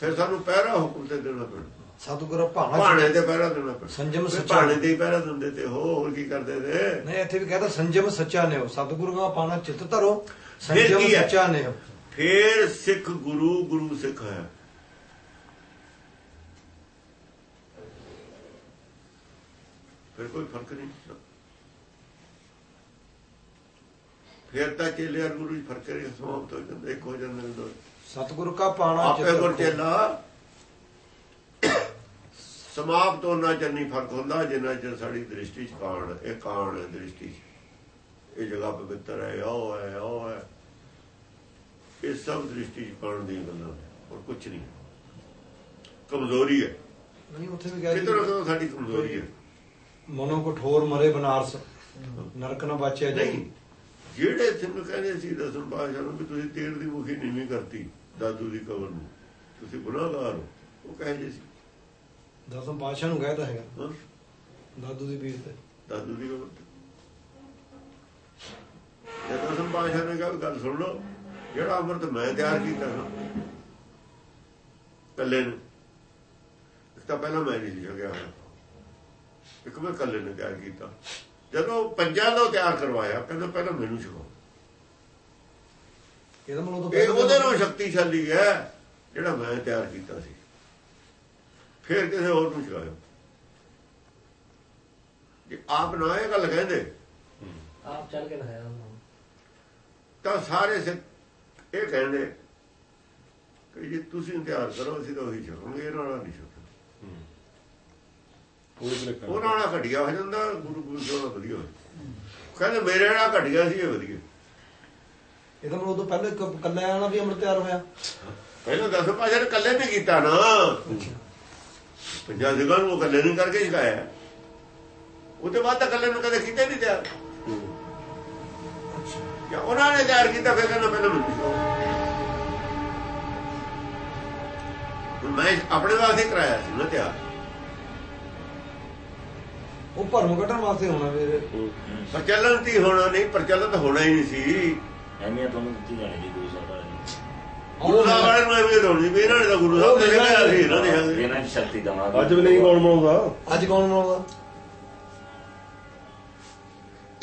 [SPEAKER 1] ਫਿਰ ਸਾਨੂੰ ਪਹਿਰਾ ਹੁਕਮ ਤੇ ਦੇਣਾ ਪੈਣਾ।
[SPEAKER 2] ਸਤਿਗੁਰ ਭਾਣਾ
[SPEAKER 1] ਭਾਣੇ ਤੇ ਪਹਿਰਾ ਦੇਣਾ ਪੈਣਾ।
[SPEAKER 2] ਸੰਜਮ ਸੱਚਾ
[SPEAKER 1] ਭਾਣੇ ਤੇ ਪਹਿਰਾ ਦਿੰਦੇ ਤੇ ਹੋਰ ਕੀ ਕਰਦੇ ਨੇ
[SPEAKER 2] ਨਹੀਂ ਇੱਥੇ ਵੀ ਕਹਿੰਦਾ ਸੰਜਮ ਸੱਚਾ ਨੇ ਹੋ ਸਤਿਗੁਰੂ ਦਾ ਪਾਣਾ ਚਿੱਤ ਧਰੋ ਸੰਜਮ? ਸੱਚਾ ਨੇ ਹੋ
[SPEAKER 1] ਫੇਰ ਸਿੱਖ ਗੁਰੂ ਗੁਰੂ ਸਿੱਖ ਹੈ। ਫਿਰ ਕੋਈ ਫ਼ਰਕ ਨਹੀਂ ਫਿਰ ਤਾਂ ਚੇਲੇ ਔਰ ਗੁਰੂ ਜੀ ਫ਼ਰਕ ਨਹੀਂ ਸਮਾਪਤ ਹੋ ਜਾਂਦੇ ਇੱਕ ਹੋ ਜਾਂਦੇ ਨੇ ਦੋਵੇਂ।
[SPEAKER 2] ਸਤਿਗੁਰੂ ਕਾ ਪਾਣਾ
[SPEAKER 1] ਆਪੇ ਗੁਰ ਚੇਲਾ ਸਮਾਪਤ ਹੋਣਾ ਚੰਨੀ ਫ਼ਰਕ ਹੁੰਦਾ ਜਿੰਨਾ ਚਿਰ ਸਾਡੀ ਦ੍ਰਿਸ਼ਟੀ ਚ ਕਾਣ ਇਹ ਕਾਣ ਹੈ ਦ੍ਰਿਸ਼ਟੀ ਚ। ਇਹ ਜਗ੍ਹਾ ਪਵਿੱਤਰ ਹੈ ਉਹ ਹੈ ਉਹ ਹੈ। ਇਹ ਸਭ ਦ੍ਰਿਸ਼ਟੀ ਚ ਕਾਣ ਦੀਆਂ ਗੱਲਾਂ ਹੋਰ ਕੁਝ ਨਹੀਂ। ਕਮਜ਼ੋਰੀ ਹੈ।
[SPEAKER 2] ਨਹੀਂ ਉੱਥੇ ਵੀ
[SPEAKER 1] ਕਿਤੇ ਨਾ ਕਿਤੇ ਸਾਡੀ ਕਮਜ਼ੋਰੀ ਹੈ।
[SPEAKER 2] ਮਨੋ ਕਠੋਰ ਮਰੇ ਬਨਾਰਸ ਨਰਕ ਨਾ ਬਾਚਿਆ
[SPEAKER 1] ਨਹੀਂ
[SPEAKER 2] ਜਾਈ
[SPEAKER 1] ਜਿਹੜੇ ਸਿੰਘ ਕਹਿੰਦੇ ਸੀ ਦਸਮ ਪਾਸ਼ਾ ਨੂੰ ਵੀ ਤੁਸੀਂ ਤੇਲ ਦੀ ਮੁਖੀ ਨੀਵੀਂ ਕਰਤੀ ਦਾਦੂ ਦੀ ਕਬਰ ਨੂੰ ਤੁਸੀਂ ਗੁਨਾਹਗਾਰ ਹੋ ਉਹ ਕਹੇ ਜੇ ਸੀ।
[SPEAKER 2] ਦਸਮ ਪਾਤਸ਼ਾਹ ਨੂੰ ਕਹਿਤਾ ਹੈਗਾ। ਦਾਦੂ ਦੀ ਪੀਰ ਤੇ।
[SPEAKER 1] ਦਾਦੂ ਦੀ ਕਬਰ ਤੇ। ਜਦੋਂ ਸੰਭਾਸ਼ਾ ਨੇ ਕਿਹਾ ਗੱਲ ਸੁਣ ਲਓ ਜਿਹੜਾ ਅੰਮ੍ਰਿਤ ਮੈਂ ਤਿਆਰ ਕੀਤਾ ਨਾ ਕੱਲੇ ਨੇ ਤਾਂ ਪਹਿਲਾਂ ਮੈਂ ਨਹੀਂ ਸੀ ਛਕਿਆ ਹੋਇਆ। ਇੱਕ ਮੈਂ ਕੱਲੇ ਨੇ ਤਿਆਰ ਕੀਤਾ। ਜਦੋਂ ਪੰਜਾਂ ਦਾ ਤਿਆਰ ਕਰਵਾਇਆ ਕਹਿੰਦਾ ਪਹਿਲਾਂ ਮੈਨੂੰ ਛਕੋ
[SPEAKER 2] ਇਹਦਾ ਮਤਲਬ
[SPEAKER 1] ਇਹ
[SPEAKER 2] ਤਾਂ
[SPEAKER 1] ਉਹਦੇ ਨਾਲ ਸ਼ਕਤੀਸ਼ਾਲੀ ਹੈ ਜਿਹੜਾ ਮੈਂ ਤਿਆਰ ਕੀਤਾ ਸੀ। ਫਿਰ ਕਿਸੇ ਹੋਰ ਨੂੰ ਛਕਾਇਓ ਜੇ ਆਪ ਨਾ ਇਹ ਗੱਲ ਕਹਿੰਦੇ
[SPEAKER 4] ਆਪ ਚੱਲ ਕੇ ਲਾਇਆ
[SPEAKER 1] ਤਾਂ ਸਾਰੇ ਸਿੱਖ ਇਹ ਕਹਿੰਦੇ ਕਿ ਜੇ ਤੁਸੀਂ ਤਿਆਰ ਕਰੋ ਅਸੀਂ ਤਾਂ ਉਹੀ ਛਕਾਂਗੇ ਇਹਨਾਂ ਨਾਲ ਨਹੀਂ ਛਕਣਾ
[SPEAKER 3] ਕੋਈ ਭਲੇਖਾ ਨਹੀਂ।
[SPEAKER 1] ਉਹਨਾਂ ਨਾਲ ਘਟਿਆ ਹੋ ਜਾਂਦਾ ਗੁਰੂ ਗੁਰੂ ਜੀ ਨਾਲ ਵਧੀਆ। ਕਹਿੰਦੇ ਮੇਰੇ ਨਾਲ ਘਟਿਆ ਸੀ ਇਹ ਵਧੀਆ।
[SPEAKER 2] ਇਹਦਾ ਮਤਲਬ ਤੋਂ ਪਹਿਲੇ ਕ- ਕੱਲਾ ਆਣਾ ਵੀ ਅੰਮ੍ਰਿਤ ਤਿਆਰ ਹੋਇਆ।
[SPEAKER 1] ਪਹਿਲਾਂ ਦਸ ਪਾਸ਼ਾ ਨੇ ਇਕੱਲੇ ਨੇ ਕੀਤਾ ਨਾ। ਪੰਜਾਂ ਸਿੰਘਾਂ ਨੂੰ ਉਹ ਇਕੱਲੇ ਨੇ ਕਰਕੇ ਛਕਾਇਆ। ਉਹਦੇ ਬਾਅਦ ਤਾਂ ਇਕੱਲੇ ਨੂੰ ਕਦੇ ਕੀਤਾ ਹੀ ਨਹੀਂ ਤਿਆਰ। ਜਾਂ ਉਹਨਾਂ ਨੇ ਤਿਆਰ ਕੀਤਾ ਫਿਰ ਕਹਿੰਦਾ ਪਹਿਲਾਂ ਮੈਨੂੰ ਮੈਂ ਆਪਣੇ ਵਾਸਤੇ ਕਰਾਇਆ ਸੀ ਨਾ ਤਿਆਰ।
[SPEAKER 2] ਉਹ ਭਰਮ ਕੱਢਣ ਵਾਸਤੇ ਹੋਣਾ ਫਿਰ।
[SPEAKER 1] ਪ੍ਰਚਲਨ ਤੀ ਹੋਣਾ ਨਹੀਂ ਪ੍ਰਚਲਨ ਤਾਂ ਹੋਣਾ ਹੀ ਨਹੀਂ ਸੀ।
[SPEAKER 5] ਐਵੇਂ ਤੁਹਾਨੂੰ ਦਿੱਤੀ ਜਾਣੀ ਜੀ ਗੁਰੂ ਸਾਹਿਬ
[SPEAKER 1] ਗੁਰੂ ਸਾਹਿਬ ਵਾਲੇ ਨੂੰ ਐਵੇਂ ਹੋਣੀ ਵੀ ਇਹਨਾਂ ਨੇ ਤਾਂ ਗੁਰੂ ਸਾਹਿਬ ਨੇ ਕਿਹਾ ਸੀ ਇਹਨਾਂ ਨੇ
[SPEAKER 5] ਇਹਨਾਂ ਦੀ ਸ਼ਕਤੀ ਦਵਾਂਗੇ
[SPEAKER 3] ਅੱਜ ਵੀ ਨਹੀਂ ਕੌਣ ਬਣਾਉਂਦਾ?
[SPEAKER 2] ਅੱਜ ਕੌਣ ਬਣਾਉਂਦਾ?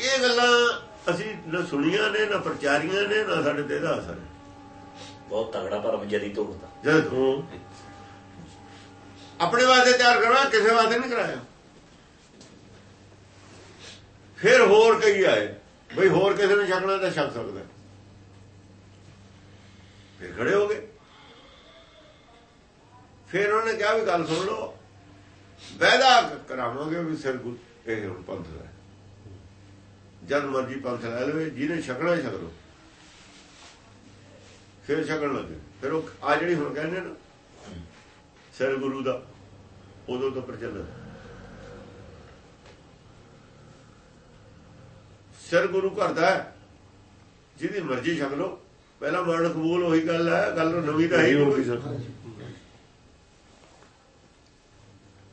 [SPEAKER 1] ਇਹ ਗੱਲਾਂ ਅਸੀਂ ਨਾ ਸੁਣੀਆਂ ਨੇ ਨਾ ਪ੍ਰਚਾਰੀਆਂ ਨੇ ਨਾ ਸਾਡੇ ਤੇ ਅਸਰ।
[SPEAKER 5] ਬਹੁਤ ਤਗੜਾ ਭਰਮ ਜਦੀ ਤੋੜਦਾ
[SPEAKER 1] ਜਦ
[SPEAKER 3] ਹੂੰ।
[SPEAKER 1] ਆਪਣੇ ਵਾਸਤੇ ਤਿਆਰ ਕਰਵਾ ਕਿਸੇ ਵਾਸਤੇ ਨਹੀਂ ਕਰਾਇਆ। ਫਿਰ ਹੋਰ ਕਈ ਆਏ, ਬਈ ਹੋਰ ਕਿਸੇ ਨੂੰ ਛਕਣਾ ਤਾਂ ਛਕ ਸਕਦਾ। ਫਿਰ ਖੜੇ ਹੋ ਗਏ। ਫਿਰ ਉਹਨੇ ਕਿਹਾ ਵੀ ਗੱਲ ਸੁਣ ਲਓ। ਵਾਅਦਾ ਕਰਾਵਾਂਗੇ ਵੀ ਸਿਰ ਗੁ ਇਹ ਹੁਣ ਪੰਥ ਦਾ ਜਦ ਮਰਜ਼ੀ ਪੰਥ ਲੈ ਲਵੇ, ਜਿਹਨੇ ਛਕਣਾ ਛਕ ਲਓ। ਫਿਰ ਛਕਣ ਲੱਗੇ। ਫਿਰ ਉਹ ਆ ਜਿਹੜੀ ਹੁਣ ਕਹਿੰਦੇ ਨਾ ਸਿਰ ਗੁਰੂ ਦਾ, ਉਦੋਂ ਤੋਂ ਪ੍ਰਚਲਨ ਸਿਰ ਗੁਰੂ ਘਰ ਦਾ ਹੈ ਜਿਹਦੀ ਮਰਜ਼ੀ ਛਕ ਲਓ। ਪਹਿਲਾਂ ਮਰਨ ਕਬੂਲ ਉਹੀ ਗੱਲ ਹੈ ਗੱਲ ਨਵੀਂ ਤਾਂ ਹੈ।
[SPEAKER 3] ਸਰ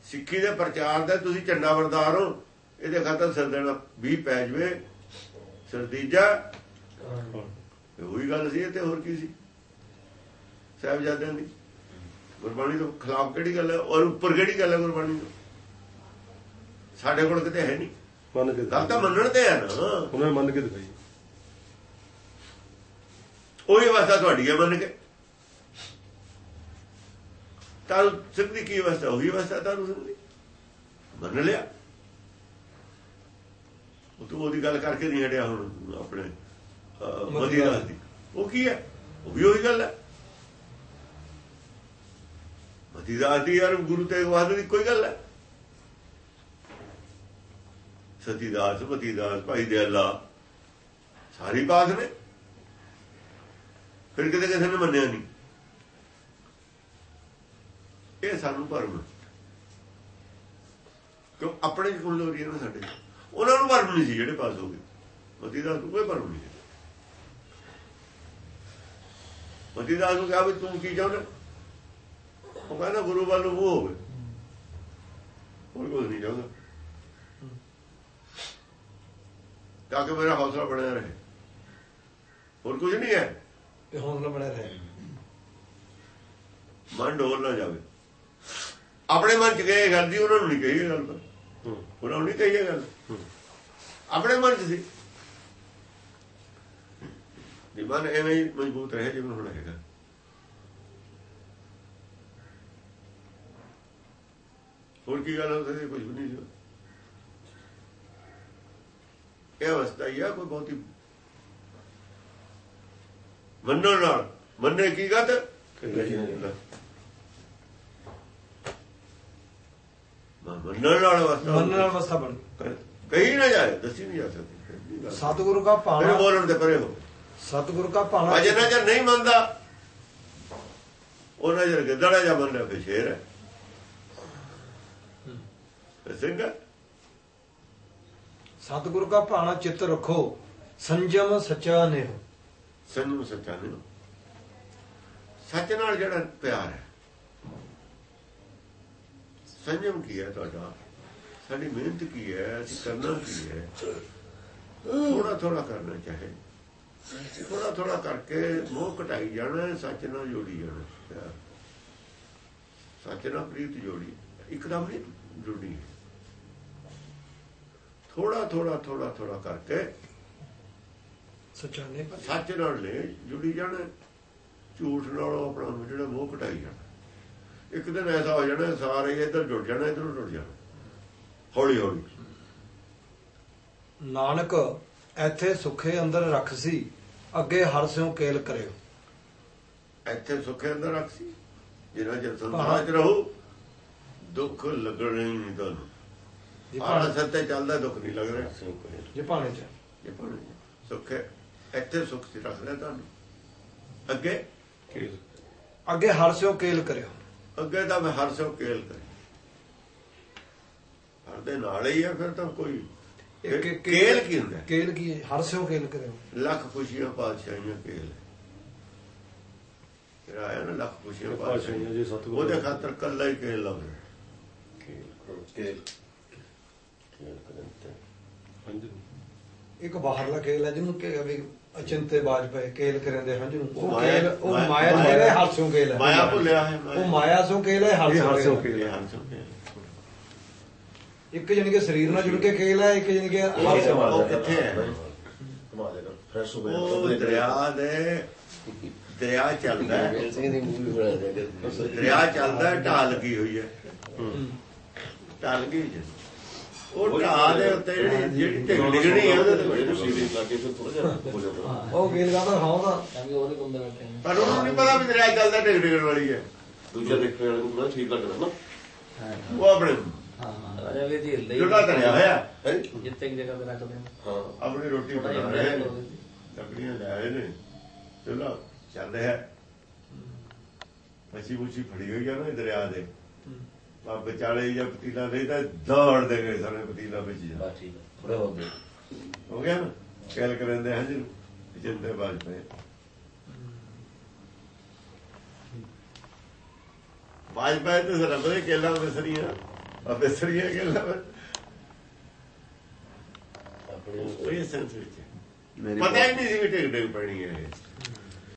[SPEAKER 1] ਸਿੱਖੀ ਦੇ ਪ੍ਰਚਾਰ ਦਾ ਤੁਸੀਂ ਝੰਡਾ ਵਰਦਾਰ ਹੋ ਇਹਦੇ ਖਾਤਰ ਸਿਰ ਦੇਣਾ 20 ਪੈ ਜਵੇ ਸਿਰ ਤੀਜਾ। ਇਹ ਉਹੀ ਗੱਲ ਸੀ ਇਹ ਤੇ ਹੋਰ ਕੀ ਸੀ? ਸਾਹਿਬਜ਼ਾਦਿਆਂ ਦੀ। ਗੁਰਬਾਣੀ ਤੋਂ ਖਿਲਾਫ ਕਿਹੜੀ ਗੱਲ ਹੈ? ਔਰ ਉੱਪਰ ਕਿਹੜੀ ਗੱਲ ਹੈ ਗੁਰਬਾਣੀ ਤੋਂ? ਸਾਡੇ ਕੋਲ ਕਿਤੇ ਹੈ ਨਹੀਂ।
[SPEAKER 3] ਮੰਨ ਕੇ
[SPEAKER 1] ਗੱਲ ਤਾਂ ਮੰਨਣ ਤੇ ਹੈ ਨਾ।
[SPEAKER 3] ਉਹਨਾਂ ਮੰਨ ਕੇ ਦਿਖਾਈ।
[SPEAKER 1] ਉਹੀ ਅਵਸਥਾ ਤੁਹਾਡੀ ਹੈ ਮੰਨ ਕੇ। ਤਾਂ ਸਿੰਘ ਦੀ ਕੀ ਅਵਸਥਾ? ਉਹੀ ਅਵਸਥਾ ਤਾਂ ਸਿੰਘ ਦੀ? ਮੰਨ ਲਿਆ। ਉਹ ਤੂੰ ਉਹਦੀ ਗੱਲ ਕਰਕੇ ਨਹੀਂ ਹਟਿਆ ਹੁਣ ਆਪਣੇ ਅਹ, ਮਦੀ ਦਾਸ ਦੀ। ਉਹ ਕੀ ਹੈ ਉਹ ਵੀ ਉਹੀ ਗੱਲ ਹੈ ਮਤੀਦਾਸ ਦੀ ਯਾਰ ਗੁਰੂ ਤੇਗ ਬਹਾਦਰ ਦੀ ਕੋਈ ਗੱਲ ਹੈ ਸਤੀਦਾਸ ਮਤੀਦਾਸ ਭਾਈ ਦਿਆਲਾ, ਸਾਰੀ ਬਾਤ ਨੇ। ਫਿਰ ਕਿਤੇ ਕਿਸੇ ਨੇ ਮੰਨਿਆ ਨਹੀਂ। ਇਹ ਸਾਨੂੰ ਭਰਮ ਕਿਉਂ? ਆਪਣੇ ਚ ਕਮਜ਼ੋਰੀ ਹੈ ਨਾ ਸਾਡੇ ਉਹਨਾਂ ਨੂੰ ਭਰਮ ਨਹੀਂ ਸੀ ਜਿਹੜੇ ਪਾਸ ਹੋ ਗਏ। ਮਤੀਦਾਸ ਨੂੰ ਕੋਈ ਭਰਮ ਨਹੀਂ ਸੀ। ਮਤੀਦਾਸ ਨੂੰ ਕਿਹਾ ਵੀ ਤੂੰ ਕੀ ਚਾਹੁੰਦਾ? ਉਹ ਕਹਿੰਦਾ ਗੁਰੂ ਵੱਲ ਉਹ ਹੋਵੇ। ਹੋਰ ਕੁਝ ਨਹੀਂ ਚਾਹੁੰਦਾ। ਤਾਂ ਕਿ ਮੇਰਾ ਹੌਸਲਾ ਬਣਿਆ ਰਹੇ। ਹੋਰ ਕੁਝ ਨਹੀਂ ਹੈ?
[SPEAKER 2] ਤੇ ਹੁਣ ਨਾ ਬਣਿਆ ਰਹੇ।
[SPEAKER 1] ਮਨ ਡੋਲ ਨਾ ਜਾਵੇ। ਆਪਣੇ ਮਨ ਚ ਗਏ ਗੱਲ ਦੀ ਉਹਨਾਂ ਨੂੰ ਨਹੀਂ ਕਹੀ ਇਹ ਗੱਲ
[SPEAKER 3] ਹੂੰ।
[SPEAKER 1] ਉਹਨਾਂ ਨੂੰ ਨਹੀਂ ਕਹੀ ਇਹ ਗੱਲ। ਆਪਣੇ ਮਨ ਚ ਸੀ। ਜੇ ਮਨ ਐਵੇਂ ਹੀ ਮਜ਼ਬੂਤ ਰਹੇ ਜਿਵੇਂ ਹੁਣ ਹੈਗਾ। ਹੋਰ ਕੀ ਗੱਲ ਹੋ ਸਕਦੀ ਕੁਝ ਵੀ ਨਹੀਂ ਸੀ। ਇਹ ਅਵਸਥਾ ਹੀ ਆ ਕੋਈ ਬਹੁਤੀ ਮੰਨਣ ਨਾਲ। ਮੰਨੇ ਕੀ ਗੱਲ? ਮੰਨਣ ਨਾਲ ਅਵਸਥਾ
[SPEAKER 2] ਮੰਨਣ ਨਾਲ ਅਵਸਥਾ ਬਣ
[SPEAKER 1] ਕਹੀ ਨਾ ਜਾਏ ਦੱਸੀ ਨਹੀਂ ਜਾ ਸਕਦੀ।
[SPEAKER 2] ਸਤਿਗੁਰੂ ਕਾ
[SPEAKER 1] ਮੇਰੇ
[SPEAKER 2] ਭਾਣਾ
[SPEAKER 1] ਬੋਲਣ ਦੇ ਪਰੇ ਹੋ।
[SPEAKER 2] ਸਤਿਗੁਰੂ ਕਾ ਭਾਣਾ
[SPEAKER 1] ਅਜੇ ਨਾ ਜਰ ਨਹੀਂ ਮੰਨਦਾ ਉਹਨਾਂ ਜਰ ਗਿੱਦੜਾ ਜਾ ਮੰਨਦਾ ਫਿਰ ਸ਼ੇਰ ਹੈ। ਹੈ।
[SPEAKER 2] ਸਤਿਗੁਰੂ ਕਾ ਭਾਣਾ ਚਿੱਤ ਰੱਖੋ, ਸੰਜਮ ਸਚਾ ਨੇ
[SPEAKER 1] ਸੰਜਮ ਸੱਚਾ ਨਹੀਂ ਸੱਚ ਨਾਲ ਜਿਹੜਾ ਪਿਆਰ ਹੈ, ਸੰਜਮ ਕੀ ਹੈ ਤੁਹਾਡਾ? ਸਾਡੀ ਮਿਹਨਤ ਕੀ ਹੈ, ਅਸੀਂ ਕਰਨਾ ਕੀ ਹੈ? ਥੋੜਾ ਥੋੜਾ ਕਰਨਾ ਚਾਹੇ। ਥੋੜਾ ਥੋੜਾ ਕਰਕੇ ਮੋਹ ਘਟਾਈ ਜਾਣਾ, ਸੱਚ ਨਾਲ ਜੋੜੀ ਜਾਣਾ। ਸੱਚ ਨਾਲ ਪ੍ਰੀਤ ਜੋੜੀ। ਇੱਕਦਮ ਨਹੀਂ ਜੁੜੀ ਥੋੜਾ ਥੋੜਾ ਥੋੜਾ ਥੋੜਾ ਕਰਕੇ
[SPEAKER 2] ਸਚਾ ਨੇ
[SPEAKER 1] ਸੱਚ ਨਾਲ ਨੇ ਜੁੜੀ ਜਾਣਾ ਝੂਠ ਨਾਲੋਂ ਆਪਣਾ ਜਿਹੜਾ ਮੋਹ ਘਟਾਈ ਜਾਣਾ। ਇੱਕ ਦਿਨ ਐਸਾ ਹੋ ਜਾਣਾ ਸਾਰੇ ਇੱਧਰ ਜੁੜ ਜਾਣਾ ਇੱਧਰੋਂ ਜੁੜ ਜਾਣਾ। ਹੌਲੀ ਹੌਲੀ।
[SPEAKER 2] ਨਾਨਕ ਇੱਥੇ ਸੁਖੇ ਅੰਦਰ ਰੱਖ ਸੀ ਅੱਗੇ ਹਰ ਸਿਉ ਕੇਲ ਕਰਿਓ।
[SPEAKER 1] ਇੱਥੇ ਸੁੱਖੇ ਅੰਦਰ ਰੱਖ ਸੀ ਜਿੰਨਾ ਚਿਰ ਸੰਸਾਰ ਚ ਰਹੋ ਦੁੱਖ ਲੱਗਣਾ ਨਹੀਂ ਤੁਹਾਨੂੰ।
[SPEAKER 2] ਜੇ ਭਾਣੇ
[SPEAKER 1] ਸੱਤੇ ਚੱਲਦਾ ਦੁੱਖ ਨਹੀਂ ਲੱਗ ਰਿਹਾ।
[SPEAKER 2] ਜੇ ਭਾਣੇ ਚ
[SPEAKER 1] ਇਹ ਪਰ ਸੁੱਖ ਹੈ। ਇੱਥੇ ਸੁੱਖ ਸੀ ਰੱਖਦਾ ਤੁਹਾਨੂੰ। ਅੱਗੇ?
[SPEAKER 2] ਅੱਗੇ ਹਰ ਸਿਉ ਕੇਲ ਕਰਿਓ।
[SPEAKER 1] ਅੱਗੇ ਤਾਂ ਮੈਂ ਹਰ ਸੋ ਕੇਲ ਕਰੀ ਹਰ ਦੇ ਨਾਲ ਹੀ ਹੈ ਫਿਰ ਤਾਂ ਕੋਈ।
[SPEAKER 2] ਇੱਕ- ਇੱਕ-
[SPEAKER 1] ਕੇਲ ਕੀ ਹੁੰਦਾ?
[SPEAKER 2] ਕੇਲ ਕੀ ਹੈ? ਹਰ ਸਿਉ ਕੇਲ ਕਰਿਓ।
[SPEAKER 1] ਲੱਖ ਖੁਸ਼ੀਆਂ ਪਾਤਸ਼ਾਹੀਆਂ ਕੇਲ ਹੈ। ਜਿਹੜਾ ਆਇਆ ਨਾ ਲੱਖ ਖੁਸ਼ੀਆਂ
[SPEAKER 3] ਪਾਤਸ਼ਾਹੀਆਂ। ਜੀ ਸਤਿਗੁਰੂ।
[SPEAKER 1] ਉਹਦੇ ਖਾਤਰ ਕੱਲਾ ਹੀ ਕੇਲ ਲਾਉਂਦੇ
[SPEAKER 3] ਹਾਂਜੀ
[SPEAKER 2] ਇੱਕ ਬਾਹਰਲਾ ਕੇਲ ਹੈ ਜਿਹਨੂੰ ਕਿ ਵੀ ਅਚਿੰਤੇ ਬਾਜ ਪਏ ਕੇਲ ਕਰਿੰਦੇ ਹਨ ਜਿਹਨੂੰ ਉਹ ਕੇਲ ਉਹ
[SPEAKER 1] ਮਾਇਆ-
[SPEAKER 2] ਕੇਲ ਹੈ ਹਰ ਸਿਉ ਕੇਲ ਹੈ।
[SPEAKER 1] ਮਾਇਆ ਭੁੱਲਿਆ ਹੈ
[SPEAKER 2] ਉਹ ਮਾਇਆ ਸਿਉ ਕੇਲ ਹੈ ਹਰ
[SPEAKER 3] ਇਹ ਹਰ
[SPEAKER 2] ਸਿਉ
[SPEAKER 3] ਸਿਉ
[SPEAKER 2] ਕੇਲ ਹੈ।
[SPEAKER 1] ਸੋ
[SPEAKER 2] ਇੱਕ ਜਣ ਕੇ ਸਰੀਰ ਨਾਲ ਜੁੜ ਕੇ ਕੇਲ ਹੈ ਇੱਕ ਜਣ ਕੇ
[SPEAKER 1] ਕਿੱਥੇ ਹੈ?
[SPEAKER 6] ਕਮਾ ਦੇਗਾ ਫਰੈਸ਼ ਹੋ
[SPEAKER 1] ਉਹ ਦਰਿਆ। ਦੇ ਦਰਿਆ ਚੱਲਦਾ ਹੈ।
[SPEAKER 5] ਸਿੰਘ ਦੀ ਮੂਵੀ ਬਣਾ ਦੇ
[SPEAKER 1] ਦਰਿਆ ਚੱਲਦਾ ਢਾਲ ਲੱਗੀ ਹੋਈ ਹੈ। ਢਾਲ ਲੱਗੀ ਹੋਈ ਹੈ। ਉਹ ਢਾਲ ਦੇ ਉੱਤੇ ਜਿਹੜੀ ਜਿਹੜੀ ਢਿੱਗ ਡਿੱਗਣੀ ਹੈ ਉਹਦੇ ਤੇ ਬੈਠੋ।
[SPEAKER 6] ਸੀਰੀਜ਼ ਲਾ ਕੇ ਫਿਰ ਥੋੜਾ ਜਿਹਾ ਹੋ ਜਾਂਦਾ
[SPEAKER 2] ਉਹ ਕੇਲ ਦਾ ਤਾਂ ਖਾਉਂਦਾ
[SPEAKER 4] ਕਿਉਂਕਿ ਉਹਦੇ ਬੰਦੇ ਬੈਠੇ ਨੇ।
[SPEAKER 1] ਪਰ ਉਹਨੂੰ ਨਹੀਂ ਪਤਾ ਵੀ ਦਰਿਆ ਚੱਲਦਾ ਢਿੱਗ ਡਿੱਗਣ ਵਾਲੀ ਹੈ।
[SPEAKER 6] ਦੂਜਾ ਦੇਖਣ ਵਾਲੇ ਨੂੰ ਥੋੜਾ ਠੀਕ ਲੱਗਦਾ ਨਾ।
[SPEAKER 1] ਉਹ ਆਪਣੇ
[SPEAKER 4] ਹਾਂ ਰਾਜਾ ਵੀ ਢੀਲ ਲਈ
[SPEAKER 1] ਜੁੜਾ ਦਰਿਆ ਹੋਇਆ।
[SPEAKER 6] ਹੈ?
[SPEAKER 4] ਜਿੱਥੇ ਇੱਕ ਜਗ੍ਹਾ ਤੇ ਰੱਖਦੇ ਨੇ
[SPEAKER 6] ਹਾਂ।
[SPEAKER 1] ਆਪਣੀ ਰੋਟੀ ਬਣਾ ਰਹੇ ਲੈ ਆਏ ਨੇ। ਚਲੋ ਚੱਲ ਰਿਹਾ। ਮੱਛੀ ਮੁੱਛੀ ਫੜੀ ਹੋਈ ਆ ਨਾ ਦਰਿਆ ਦੇ। ਆ ਵਿਚਾਲੇ ਜਾਂ ਪਤੀਲਾ ਨਹੀਂ ਤਾਂ ਦੌੜ ਦੇ ਗਏ ਸਾਰੇ ਪਤੀਲਾ ਵਿੱਚ ਜਾ।
[SPEAKER 5] ਬਸ ਠੀਕ ਹੈ ਪੂਰਾ ਹੋ ਗਿਆ।
[SPEAKER 1] ਹੋ ਗਿਆ ਨਾ? ਕਹਿਲ ਕਰੰਦੇ ਹਾਂ ਜੀ ਜਿੰਦੇ ਬਾਜ ਪਏ। ਬਾਜ ਪਏ ਤੇ ਰੱਬ ਦੇ ਕੇਲਾ ਵਿਸਰੀਆਂ ਆ ਵਿਸਰੀਆਂ ਕੇਲਾ।
[SPEAKER 5] ਆਪਣੇ
[SPEAKER 1] ਉਹ ਇਹ ਸੈਂਸ ਵਿੱਚ। ਪਤਾ ਹੀ ਨਹੀਂ ਸੀ ਵੀ ਟਿਕ ਟਿਕ ਪੈਣੀ ਹੈ।